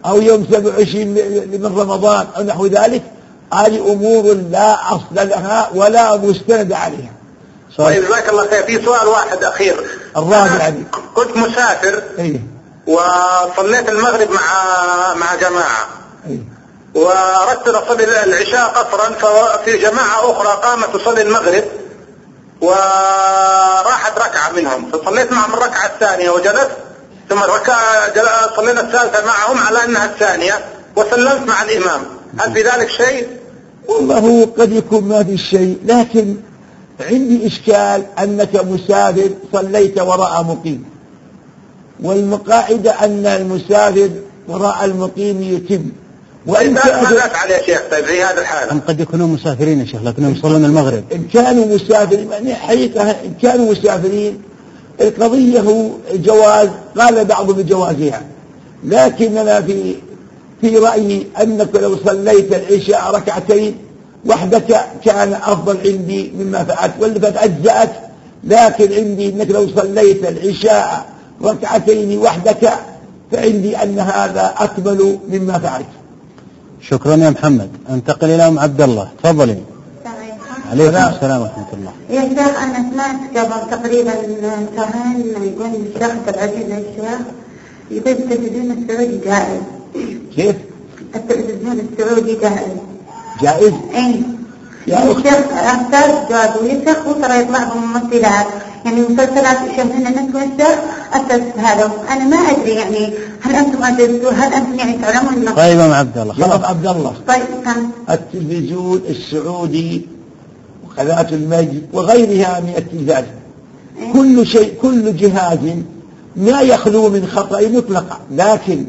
أو يوم 27 من رمضان أو نحو ذلك هذه أمور لا أصل لها ولا مستند عليها. طيب جزاك الله خير. في سؤال واحد أخير. الرابع. كنت مسافر. أيه. وصليت المغرب مع مع جماعة. أيه واردت ان اصلي العشاء قصرا ففي جماعة أخرى قامت تصلي المغرب وراحت ركعة منهم. فصليت معهم الركعة الثانية وجلست ثم الركعه جل- صلينا الثالثة معهم على أنها الثانية وسلمت مع الإمام. هل في ذلك شيء؟ والله قد يكون ما في شيء لكن عندي إشكال أنك مسافر صليت وراء مقيم. والقاعدة أن المسافر وراء المقيم يتم. وإن ماذا افعل يا شيخ طيب في هذه الحاله؟ هم قد يكونون مسافرين يا شيخ لكنهم يصلون المغرب. إن كانوا مسافرين يعني حقيقة إن كانوا مسافرين القضية هو جواز قال بعضهم بجوازها لكننا في في رأيي أنك لو صليت العشاء ركعتين وحدك كان أفضل عندي مما فعلت واللي أجزأت لكن عندي أنك لو صليت العشاء ركعتين وحدك فعندي أن هذا أكمل مما فعلت. شكرا يا محمد. أنتقل إلى أم عبد الله. تفضلي. عليكم سلام. السلام ورحمة الله. يا شيخ أنا سمعت قبل تقريبا شهرين يقول الشيخ عبد العزيز الشيخ يقول التلفزيون السعودي جائز. كيف؟ التلفزيون السعودي جائز. جائز؟ اي يا يعني. الشيخ أستاذ جواد والشيخ هو ترى يطلع بممثلات. يعني مسلسلات يشوفون الناس والشيخ أسس هذا. أنا ما أدري يعني هل أنتم أدرسوا هل أنتم يعني تعلمون إنه طيب يا أم عبد الله خلاص. عبد الله. طيب كان التلفزيون السعودي وقناة المجد وغيرها من التلفاز كل شيء كل جهاز ما يخلو من خطأ مطلقا. لكن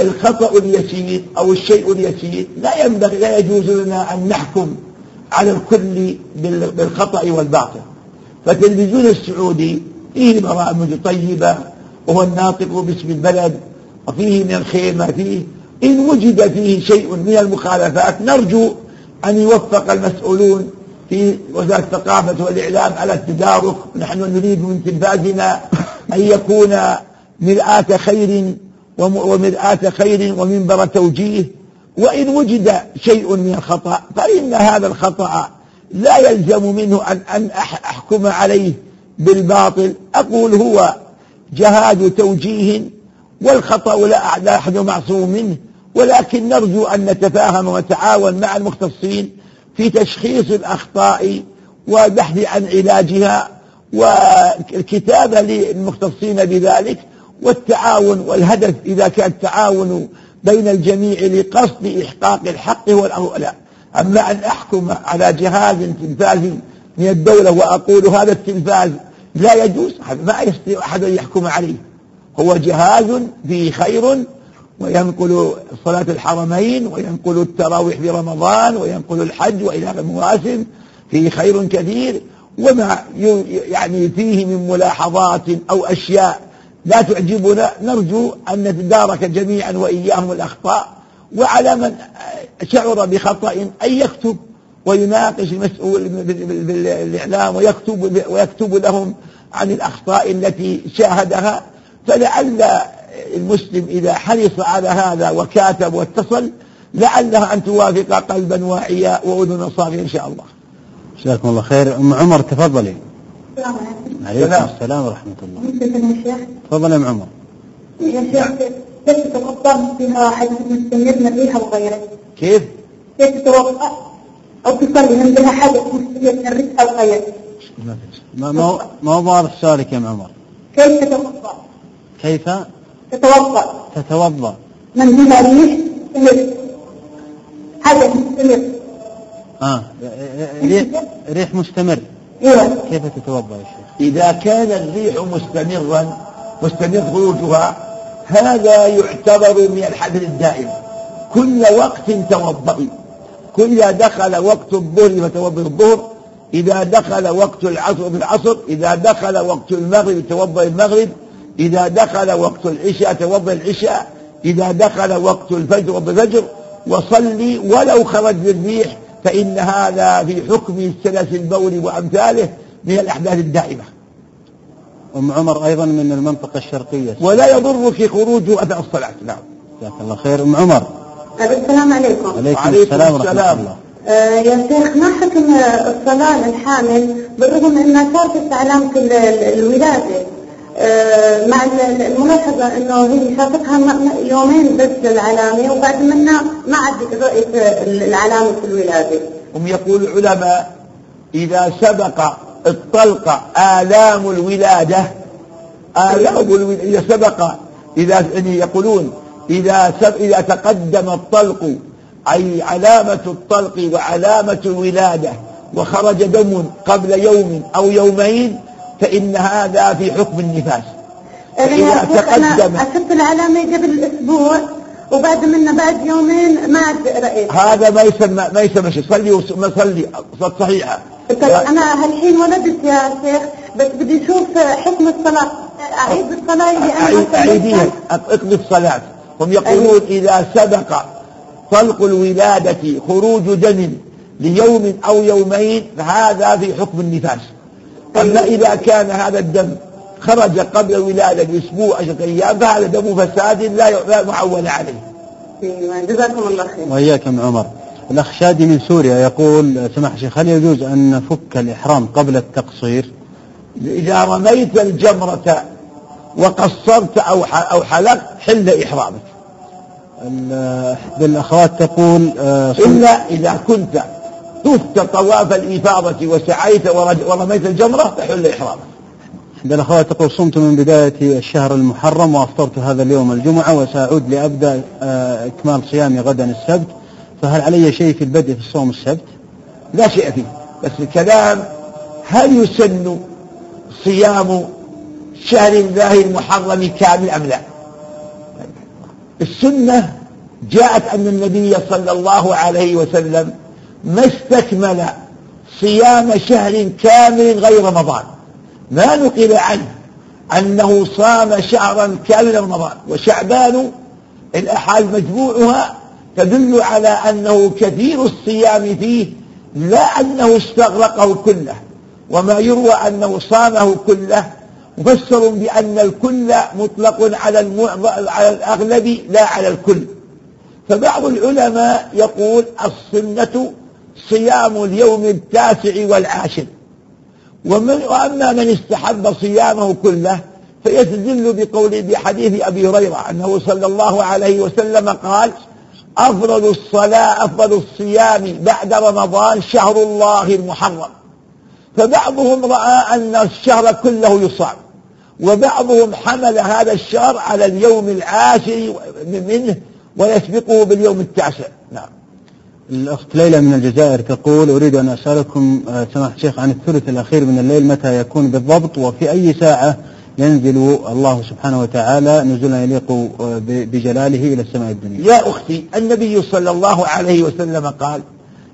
الخطأ اليسير أو الشيء اليسير لا ينبغي لا يجوز لنا أن نحكم على الكل بال- بالخطأ والباطل. فالتلفزيون السعودي فيه برامج طيبة وهو الناطق باسم البلد وفيه من الخير ما فيه. إن وجد فيه شيء من المخالفات نرجو أن يوفق المسؤولون في وزارة الثقافة والإعلام على التدارك. نحن نريد من تلفازنا أن يكون مرآة خير وم- ومرآة خير ومنبر توجيه. وإن وجد شيء من الخطأ فإن هذا الخطأ لا يلزم منه أن, أن أحكم عليه بالباطل. أقول هو جهاد توجيه والخطأ لا أحد معصوم منه ولكن نرجو أن نتفاهم ونتعاون مع المختصين في تشخيص الأخطاء والبحث عن علاجها والكتابة للمختصين بذلك والتعاون والهدف إذا كان التعاون بين الجميع لقصد إحقاق الحق هو الأولى أما أن أحكم على جهاز تلفازي من الدولة وأقول هذا التلفاز لا يجوز ما يستطيع أحد أن يحكم عليه. هو جهاز فيه خير وينقل صلاة الحرمين وينقل التراويح في رمضان وينقل الحج وإلى المواسم فيه خير كثير وما يعني فيه من ملاحظات أو أشياء لا تعجبنا نرجو أن نتدارك جميعا وإياهم الأخطاء. وعلى من شعر بخطأ أن يكتب ويناقش المسؤول بالإعلام ويكتب, ويكتب لهم عن الأخطاء التي شاهدها. فلعل المسلم إذا حرص على هذا وكاتب واتصل لعلها أن توافق قلبا واعيا وأذنا صاغية إن شاء الله. جزاكم الله خير. أم عمر تفضلي. السلام عليكم. السلام. السلام ورحمة الله. عليكم يا شيخ؟ تفضل يا أم عمر. يا شيخ كيف تتوضا فيها حدث مستمر من ريحه وغيره؟ كيف؟ كيف تتوضا أو تصلي من بها حدث مستمر من ريحه وغيره؟ ما ما ما هو واضح سؤالك يا عمر كيف تتوضا؟ كيف؟ تتوضا تتوضأ. من بها ريح مستمر حدث مستمر آه. ريح, ريح مستمر. إيوه. كيف تتوضأ يا شيخ؟ إذا كان الريح مستمرا مستمر خروجها هذا يعتبر من الحدث الدائم. كل وقت توضئي كل دخل وقت الظهر فتوضئ الظهر. إذا دخل وقت العصر في العصر إذا دخل وقت المغرب توضئ المغرب. إذا دخل وقت العشاء توضئ العشاء. إذا دخل وقت الفجر توضئ الفجر. وصلي ولو خرج بالريح فإن هذا في حكم سلس البول وأمثاله من الأحداث الدائمة. أم عمر أيضا من المنطقة الشرقية. ولا يضرك خروجه أثناء الصلاة نعم. جزاك الله خير. أم عمر. السلام عليكم. عليكم وعليكم السلام ورحمة السلام. الله. آه، يا شيخ ما حكم الصلاة للحامل بالرغم انها شافت علامة ال- ال- الولادة؟ آه، مع ال- الملاحظة إنه هي شافتها يومين بس العلامة وبعد منها ما عاد رؤية العلامة في الولادة. هم يقول العلماء إذا سبق الطلق آلام الولادة. آلام الولادة إذا سبق إذا يعني يقولون إذا سب إذا تقدم الطلق أي علامة الطلق وعلامة الولادة وخرج دم قبل يوم أو يومين فإن هذا في حكم النفاس. أنا تقدم أشوف العلامة قبل أسبوع وبعد منها بعد يومين ما عاد رأيت. هذا ما يسمى ما يسمى شيء. صلي وما صلي صلاة صحيحة. طيب أنا هالحين ولدت يا شيخ بس بدي أشوف حكم الصلاة. أعيد الصلاة اللي أعيديها صليتها؟ اقضي الصلاة. هم يقولون إذا سبق طلق الولادة خروج دم ليوم أو يومين فهذا في حكم النفاس. أما إذا كان هذا الدم خرج قبل الولادة بأسبوع عشرة أيام فهذا دم فساد لا معول عليه. جزاكم الله خير. وإياك أم عمر. الأخ شادي من سوريا يقول سماح الشيخ هل يجوز أن نفك الإحرام قبل التقصير؟ إذا رميت الجمرة وقصرت أو أو حلقت حل إحرامك. إحدى الأخوات تقول آه، إلا إذا كنت طفت طواف الإفاضة وسعيت ورميت الجمرة فحل إحرامك. إحدى الأخوات تقول صمت من بداية الشهر المحرم وأفطرت هذا اليوم الجمعة وسأعود لأبدأ آه، إكمال صيامي غدا السبت. فهل علي شيء في البدء في الصوم السبت؟ لا شيء فيه. بس الكلام هل يسن صيام شهر الله المحرم كامل أم لا؟ السنة جاءت أن النبي صلى الله عليه وسلم ما استكمل صيام شهر كامل غير رمضان. ما نقل عنه أنه صام شهرا كاملا رمضان. وشعبان الأحاد مجموعها تدل على أنه كثير الصيام فيه لا أنه استغرقه كله وما يروى أنه صامه كله مفسر بأن الكل مطلق على على الأغلب لا على الكل. فبعض العلماء يقول السنة صيام اليوم التاسع والعاشر. ومن وأما من استحب صيامه كله فيستدل بقول بحديث أبي هريرة أنه صلى الله عليه وسلم قال أفضل الصلاة أفضل الصيام بعد رمضان شهر الله المحرم. فبعضهم رأى أن الشهر كله يصام وبعضهم حمل هذا الشهر على اليوم العاشر منه ويسبقه باليوم التاسع. نعم. الأخت ليلى من الجزائر تقول أريد أن أسألكم آه، سماحة الشيخ عن الثلث الأخير من الليل متى يكون بالضبط وفي أي ساعة ينزل الله سبحانه وتعالى نزولا يليق آه، بجلاله إلى السماء الدنيا. يا أختي النبي صلى الله عليه وسلم قال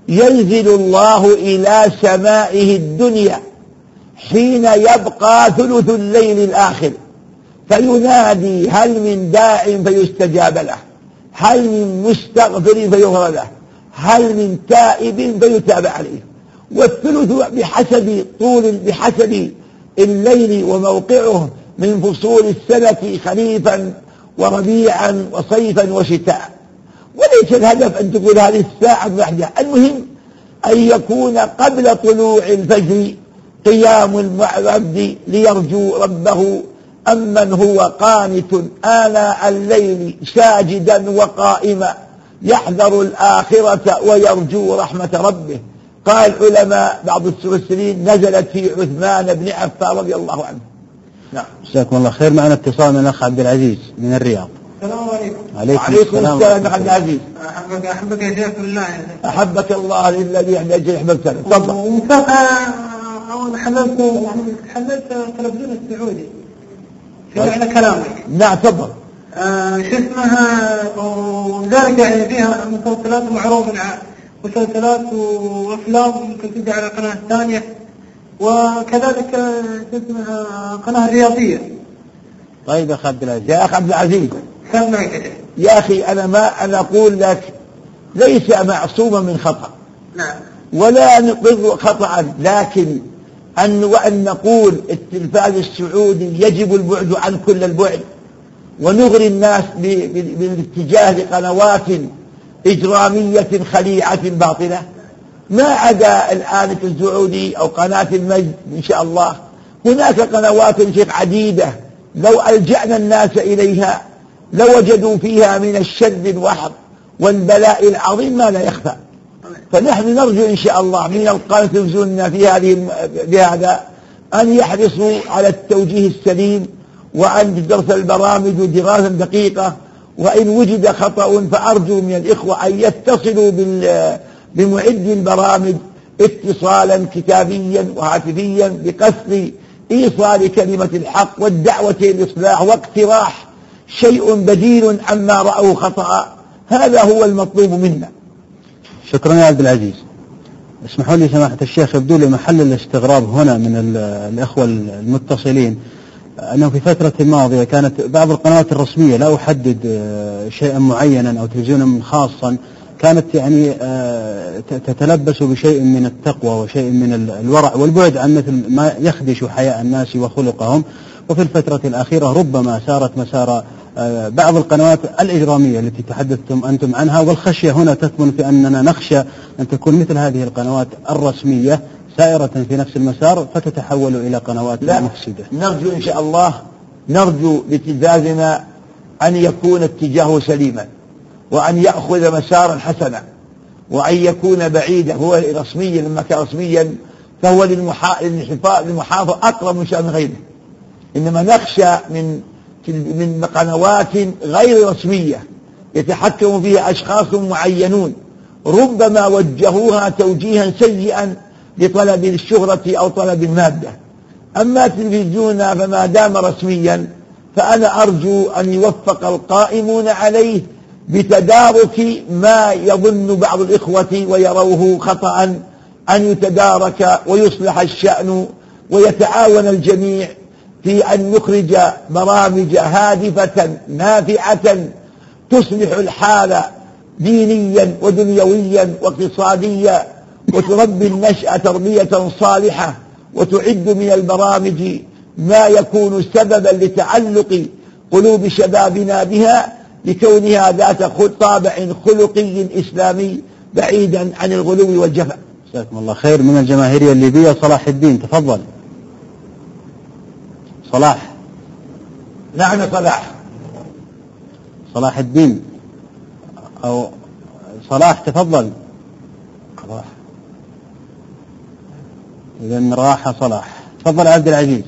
ينزل الله إلى سمائه الدنيا حين يبقى ثلث الليل الآخر فينادي هل من داع فيستجاب له هل من مستغفر فيغفر له هل من تائب فيتاب عليه والثلث بحسب طول بحسب الليل وموقعه من فصول السنة خريفا وربيعا وصيفا وشتاء. وليس الهدف أن تقول هذه الساعة الواحدة المهم أن يكون قبل طلوع الفجر قيام العبد ليرجو ربه. أمن هو قانت آناء الليل ساجدا وقائما. يحذر الآخرة ويرجو رحمة ربه. قال العلماء بعض المفسرين نزلت في عثمان بن عفان رضي الله عنه. نعم. جزاكم الله خير. معنا اتصال من الأخ عبد العزيز من الرياض. السلام عليكم. عليكم, عليكم السلام عبد العزيز. أحبك أحبك يا شيخ بالله. أحبك الله للذي أجل أحببتنا تفضل. أول حللت يعني حللت التلفزيون السعودي. في معنى كلامك. نعم تفضل. آه، شو اسمها؟ وذلك يعني فيها مسلسلات معروفة. مسلسلات وأفلام ممكن تجي على القناه الثانية وكذلك شو اسمها قناة رياضية. طيب يا اخ عبد العزيز يا اخ عبد العزيز. يا أخي أنا ما أنا أقول لك ليس معصوما من خطأ. نعم. ولا نقر خطأ لكن أن وأن نقول التلفاز السعودي يجب البعد عن كل البعد ونغري الناس بالاتجاه لقنوات إجرامية خليعة باطلة. ما عدا الآن السعودي أو قناة المجد إن شاء الله. هناك قنوات شيخ عديدة. لو ألجأنا الناس إليها لوجدوا فيها من الشد الوحر والبلاء العظيم ما لا يخفى. فنحن نرجو إن شاء الله من القناة تلفزيوننا في هذه بهذا أن يحرصوا على التوجيه السليم وأن تدرس البرامج دراسة دقيقة وإن وجد خطأ فأرجو من الإخوة أن يتصلوا بمعد البرامج اتصالا كتابيا وهاتفيا بقصد إيصال كلمة الحق والدعوة للإصلاح واقتراح شيء بديل عما رأوا خطأ. هذا هو المطلوب منا. شكرا يا عبد العزيز. اسمحوا لي سماحة الشيخ يبدو لي محل الاستغراب هنا من الإخوة المتصلين. أنه في فترة الماضية كانت بعض القنوات الرسمية لا أحدد آه، شيئا معينا أو تلفزيونا خاصا كانت يعني آه، تتلبس بشيء من التقوى وشيء من الورع والبعد عن مثل ما يخدش حياء الناس وخلقهم. وفي الفترة الأخيرة ربما سارت مسار آه، بعض القنوات الإجرامية التي تحدثتم أنتم عنها والخشية هنا تكمن في أننا نخشى أن تكون مثل هذه القنوات الرسمية. سائرة في نفس المسار فتتحول إلى قنوات لا مفسدة. نرجو إن شاء الله نرجو باتزازنا أن يكون اتجاهه سليما وأن يأخذ مسارا حسنا وأن يكون بعيدا هو رسميا لما كان رسميا فهو للمحافظة أقرب من شأن غيره. إنما نخشى من من قنوات غير رسمية يتحكم فيها أشخاص معينون ربما وجهوها توجيها سيئا لطلب الشهرة أو طلب المادة. أما تلفزيوننا فما دام رسميا فأنا أرجو أن يوفق القائمون عليه بتدارك ما يظن بعض الإخوة ويروه خطأ أن يتدارك ويصلح الشأن ويتعاون الجميع في أن نخرج برامج هادفة نافعة تصلح الحال دينيا ودنيويا واقتصاديا وتربي النشأة تربية صالحة وتعد من البرامج ما يكون سببا لتعلق قلوب شبابنا بها لكونها ذات طابع خلقي إسلامي بعيدا عن الغلو والجفا جزاكم الله خير من الجماهيرية الليبية صلاح الدين. تفضل. صلاح. نعم صلاح. صلاح الدين. أو صلاح تفضل راح إذا راح صلاح. تفضل عبد العزيز.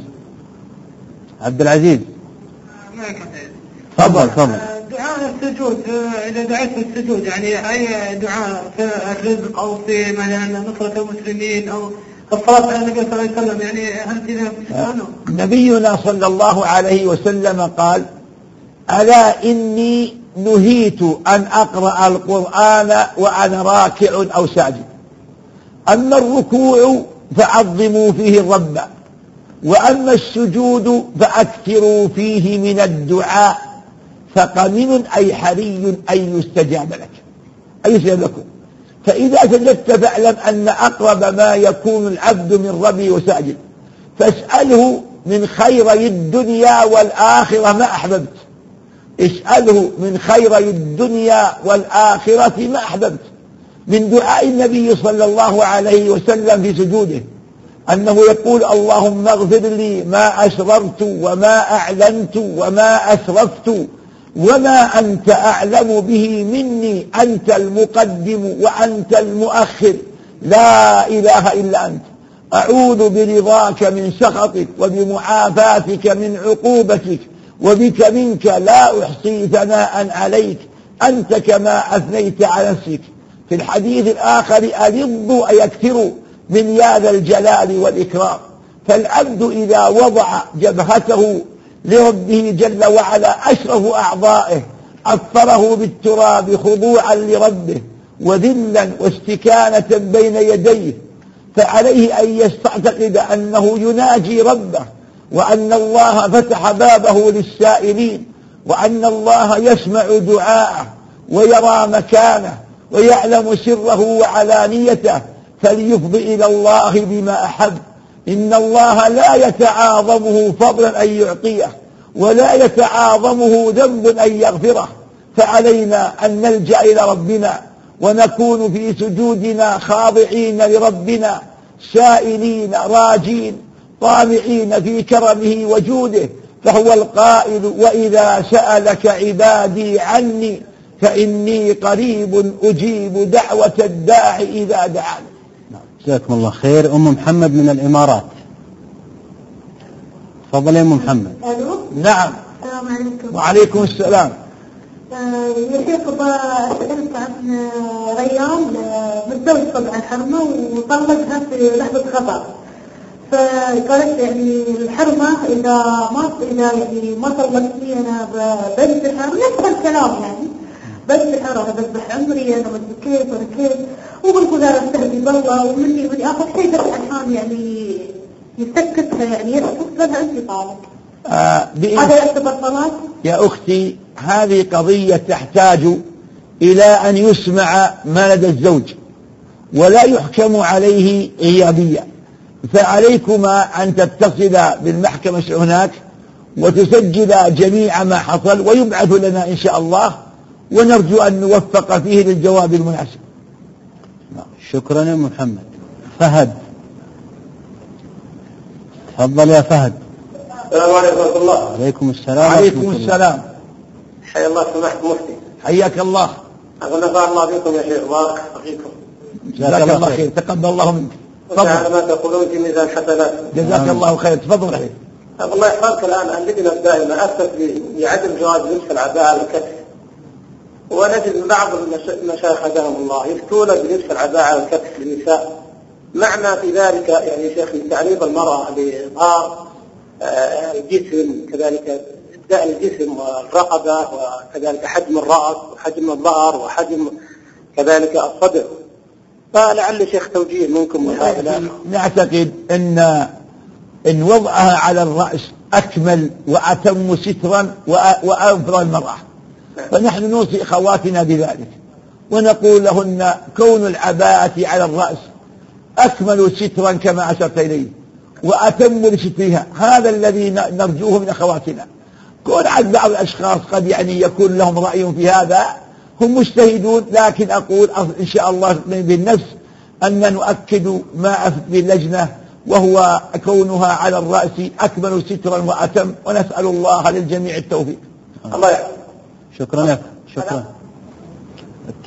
عبد العزيز. تفضل تفضل. دعاء السجود إذا دعيت في السجود يعني أي دعاء في الرزق أو في مثلا نصرة المسلمين أو الصلاة على النبي صلى الله عليه وسلم يعني هل فيها سبحانه؟ نبينا صلى الله عليه وسلم قال ألا إني نهيت أن أقرأ القرآن وأنا راكع أو ساجد. أما الركوع فعظموا فيه الرب. وأما السجود فأكثروا فيه من الدعاء. فقمن أي حري أن يستجاب لك. أي يستجاب لكم. فإذا سجدت فاعلم أن أقرب ما يكون العبد من ربي وساجد. فاسأله من خيري الدنيا والآخرة ما أحببت. اسأله من خيري الدنيا والآخرة ما أحببت. من دعاء النبي صلى الله عليه وسلم في سجوده أنه يقول اللهم اغفر لي ما أسررت وما أعلنت وما أسرفت وما أنت أعلم به مني أنت المقدم وأنت المؤخر لا إله إلا أنت أعوذ برضاك من سخطك وبمعافاتك من عقوبتك وبك منك لا أحصي ثناء عليك أنت كما أثنيت على نفسك. في الحديث الآخر ألظوا أي أكثروا من يا ذا الجلال والإكرام. فالعبد إذا وضع جبهته لربه جل وعلا أشرف أعضائه أثره بالتراب خضوعا لربه وذلا واستكانة بين يديه فعليه أن يستعتقد أنه يناجي ربه وأن الله فتح بابه للسائلين وأن الله يسمع دعاءه ويرى مكانه ويعلم سره وعلانيته فليفضي إلى الله بما أحب. إن الله لا يتعاظمه فضلا أن يعطيه ولا يتعاظمه ذنب أن يغفره. فعلينا أن نلجأ إلى ربنا ونكون في سجودنا خاضعين لربنا سائلين راجين طامعين في كرمه وجوده. فهو القائل وإذا سألك عبادي عني فإني قريب أجيب دعوة الداعي إذا دعاني. جزاكم الله خير. أم محمد من الإمارات. تفضل يا أم محمد. ألو؟ نعم. السلام عليكم. وعليكم السلام. آه، يا شيخ سألت عن ريان آه، متزوج طبعا حرمة وطلقها في لحظة خطأ. فقالت يعني الحرمة إذا ما إذا يعني ما طلقتني أنا ب- بذبح نفس الكلام يعني. بذبح أنا بذبح عمري أنا مدري كيف وأنا كيف. وبنقول أنا استهدي بالله ومني من آخر شيء بس عشان يعني يسكتها يعني يسكت لها أنت طالق آه هذا يعتبر طلاق؟ يا أختي هذه قضية تحتاج إلى أن يسمع ما لدى الزوج ولا يحكم عليه غيابيا فعليكما أن تتصلا بالمحكمة هناك وتسجل جميع ما حصل ويبعث لنا إن شاء الله. ونرجو أن نوفق فيه للجواب المناسب. شكرا يا محمد. فهد. تفضل يا فهد. السلام عليكم ورحمة الله. عليكم السلام عليكم. السلام. حيا الله سماحة مفتي. حياك الله. أقول نفع الله بكم يا شيخ بارك فيكم جزاك الله خير. تقبل الله منك. وجعل تفضل. ما تقولون في ميزان حسناتكم جزاك الله خير. تفضل أخي. الله يحفظك الآن اللجنة الدائمة أفتت ب- بعدم جواز لبس العباءة على الكتف. ونجد بعض المش- المشايخ هداهم الله يفتون بلبس العباءة على الكتف للنساء. معنى في ذلك يعني يا شيخ تعريض المرأة لإظهار آه، الجسم كذلك إبداء الجسم والرقبة وكذلك حجم الرأس وحجم الظهر وحجم كذلك الصدر. فلعل شيخ توجيه منكم وهذا نعتقد إن إن وضعها على الرأس أكمل وأتم سترا وأفضل المراه فنحن نوصي إخواتنا بذلك ونقول لهن كون العباءة على الرأس أكمل سترا كما أشرت إليه وأتم لسترها هذا الذي نرجوه من أخواتنا. كون عند بعض الأشخاص قد يعني يكون لهم رأي في هذا. هم مجتهدون لكن أقول إن شاء الله بالنفس أن نؤكد ما أفتى باللجنة وهو كونها على الرأس أكمل سترا وأتم. ونسأل الله للجميع التوفيق. الله يحفظك. شكرا لك شكرا.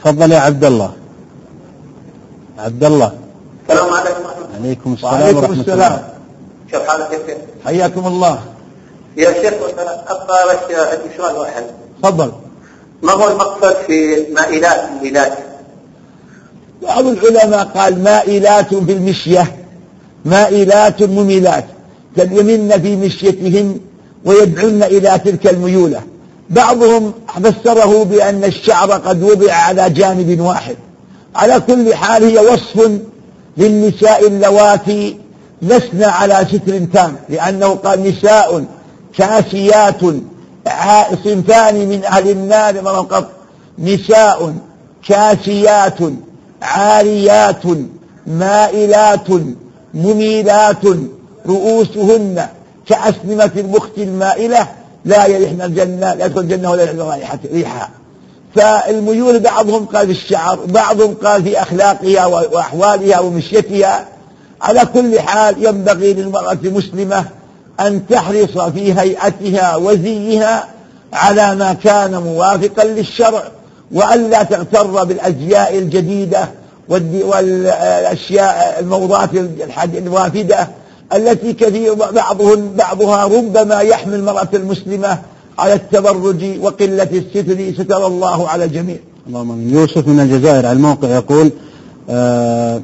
تفضل يا عبد الله. عبد الله. السلام عليكم ورحمة الله. عليكم السلام وعليكم ورحمة السلام. الله كيف حالك يا شيخ؟ حياكم الله. يا شيخ أبقى بس عندي سؤال واحد. تفضل. ما هو المقصد في مائلات الميلاد؟ بعض العلماء قال مائلات في المشية. مائلات مميلات. يمن في مشيتهن ويدعن إلى تلك الميولة. بعضهم فسره بأن الشعر قد وضع على جانب واحد. على كل حال هي وصف للنساء اللواتي لسن على ستر تام لأنه قال نساء كاسيات صنفان من أهل النار مرقط نساء كاسيات عاريات مائلات مميلات رؤوسهن كأسنمة البخت المائلة لا يرحن الجنة لا يدخل الجنة ولا يرحن رائحة ريحها فالميول بعضهم قال في الشعر بعضهم قال في أخلاقها وأحوالها ومشيتها. على كل حال ينبغي للمرأة المسلمة أن تحرص في هيئتها وزيها على ما كان موافقا للشرع وألا تغتر بالأزياء الجديدة والأشياء الموضات الوافدة. التي كثير بعضهن بعضها ربما يحمل المرأة المسلمة على التبرج وقلة الستر ستر الله على الجميع. اللهم آمين. يوسف من الجزائر على الموقع يقول آه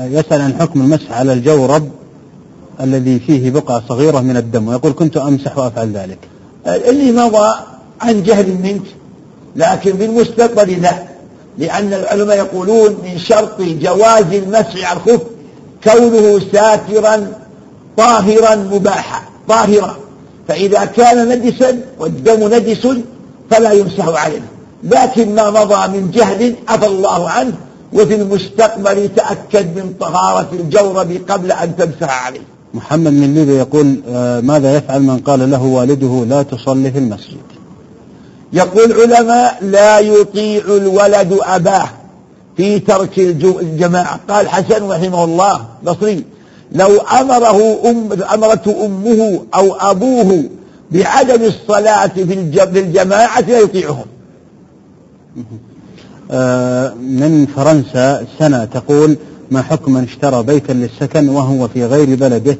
يسأل عن حكم المسح على الجورب الذي فيه بقعة صغيرة من الدم ويقول كنت أمسح وأفعل ذلك. اللي مضى عن جهل منك لكن في المستقبل لا. لأن العلماء يقولون من شرط جواز المسح على الخف كونه ساترا طاهرا مباحا طاهرا. فإذا كان نجسا والدم نجس فلا يمسح عليه. لكن ما مضى من جهل عفى الله عنه وفي المستقبل تأكد من طهارة الجورب قبل أن تمسح عليه. محمد من ليبيا يقول آه ماذا يفعل من قال له والده لا تصلي في المسجد؟ يقول علماء لا يطيع الولد أباه في ترك الجماعة. قال حسن رحمه الله بصري. لو أمره أم أمرته أمه أو أبوه بعدم الصلاة في الجماعة لا يطيعهم. آه من فرنسا سنة تقول ما حكم من اشترى بيتا للسكن وهو في غير بلده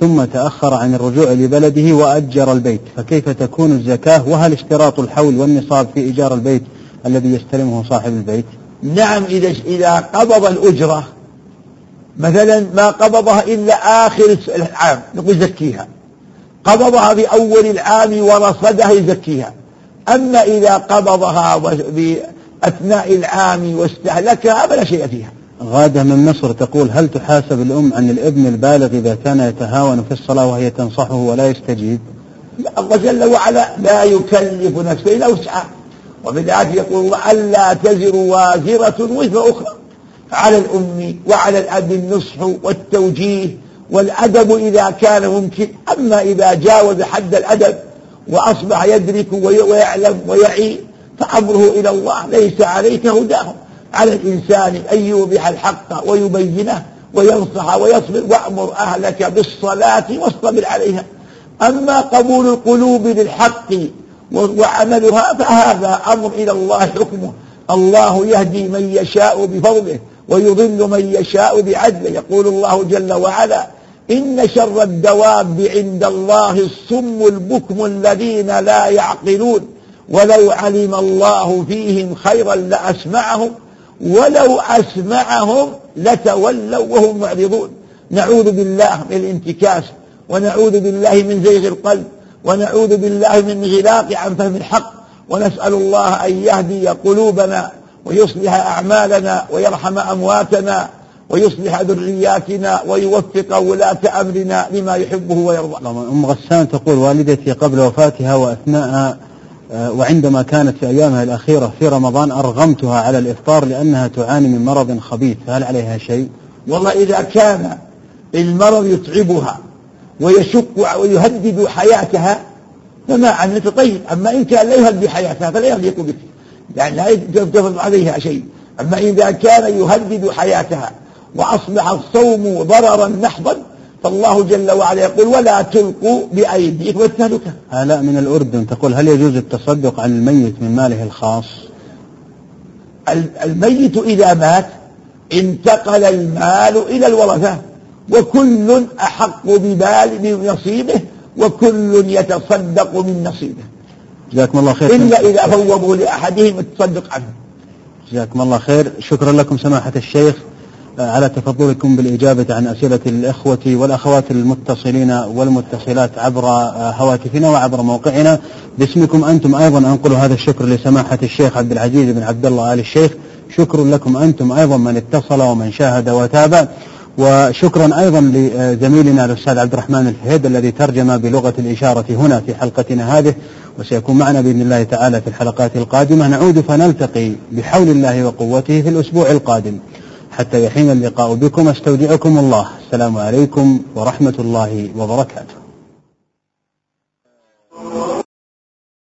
ثم تأخر عن الرجوع لبلده وأجر البيت. فكيف تكون الزكاة وهل اشتراط الحول والنصاب في إيجار البيت الذي يستلمه صاحب البيت؟ نعم إذا إذا قبض الأجرة مثلا ما قبضها إلا آخر العام نقول زكيها. قبضها في أول العام ورصدها يزكيها. أما إذا قبضها بأثناء العام واستهلكها فلا شيء فيها. غادة من مصر تقول هل تحاسب الأم عن الابن البالغ إذا كان يتهاون في الصلاة وهي تنصحه ولا يستجيب؟ الله جل وعلا لا يكلف نفسه إلا وسعها. وبالآية يقول الله ألا تزر وازرة وزر أخرى. على الأم وعلى الأب النصح والتوجيه والأدب إذا كان ممكن. أما إذا جاوز حد الأدب وأصبح يدرك ويعلم ويعي فأمره إلى الله. ليس عليك هداهم. على الإنسان أن يوضح الحق ويبينه وينصح ويصبر. وأمر أهلك بالصلاة واصطبر عليها. أما قبول القلوب للحق وعملها فهذا أمر إلى الله حكمه. الله يهدي من يشاء بفضله. ويضل من يشاء بعدله. يقول الله جل وعلا إن شر الدواب عند الله الصم البكم الذين لا يعقلون. ولو علم الله فيهم خيرا لأسمعهم ولو أسمعهم لتولوا وهم معرضون. نعوذ بالله من الانتكاس ونعوذ بالله من زيغ القلب ونعوذ بالله من غلاق عن فهم الحق ونسأل الله أن يهدي قلوبنا ويصلح أعمالنا ويرحم أمواتنا ويصلح ذرياتنا ويوفق ولاة أمرنا لما يحبه ويرضى. أم غسان تقول والدتي قبل وفاتها وأثناء آه، وعندما كانت في أيامها الأخيرة في رمضان أرغمتها على الإفطار لأنها تعاني من مرض خبيث فهل عليها شيء؟ والله إذا كان المرض يتعبها ويشق ويهدد حياتها فما عملت طيب أما إن كان لا يهدد حياتها فلا يليق بك. لأن لا يتفق عليها شيء. أما إذا كان يهدد حياتها وأصبح الصوم ضررا محضا فالله جل وعلا يقول ولا تلقوا بأيديكم التهلكة آلاء من الأردن تقول هل يجوز التصدق عن الميت من ماله الخاص؟ الميت إذا مات انتقل المال إلى الورثة وكل أحق بمال بنصيبه وكل يتصدق من نصيبه. جزاكم الله خير. إلا إذا فوضوا لأحدهم التصدق عنه. جزاكم الله خير. شكرا لكم سماحة الشيخ آه، على تفضلكم بالإجابة عن أسئلة الإخوة والأخوات المتصلين والمتصلات عبر آه، هواتفنا وعبر موقعنا. باسمكم أنتم أيضا أنقل هذا الشكر لسماحة الشيخ عبد العزيز بن عبد الله آل الشيخ. شكر لكم أنتم أيضا من اتصل ومن شاهد وتابع وشكرا أيضا لزميلنا الأستاذ عبد الرحمن الفهيد الذي ترجم بلغة الإشارة هنا في حلقتنا هذه. وسيكون معنا بإذن الله تعالى في الحلقات القادمة. نعود فنلتقي بحول الله وقوته في الأسبوع القادم. حتى يحين اللقاء بكم أستودعكم الله. السلام عليكم ورحمة الله وبركاته.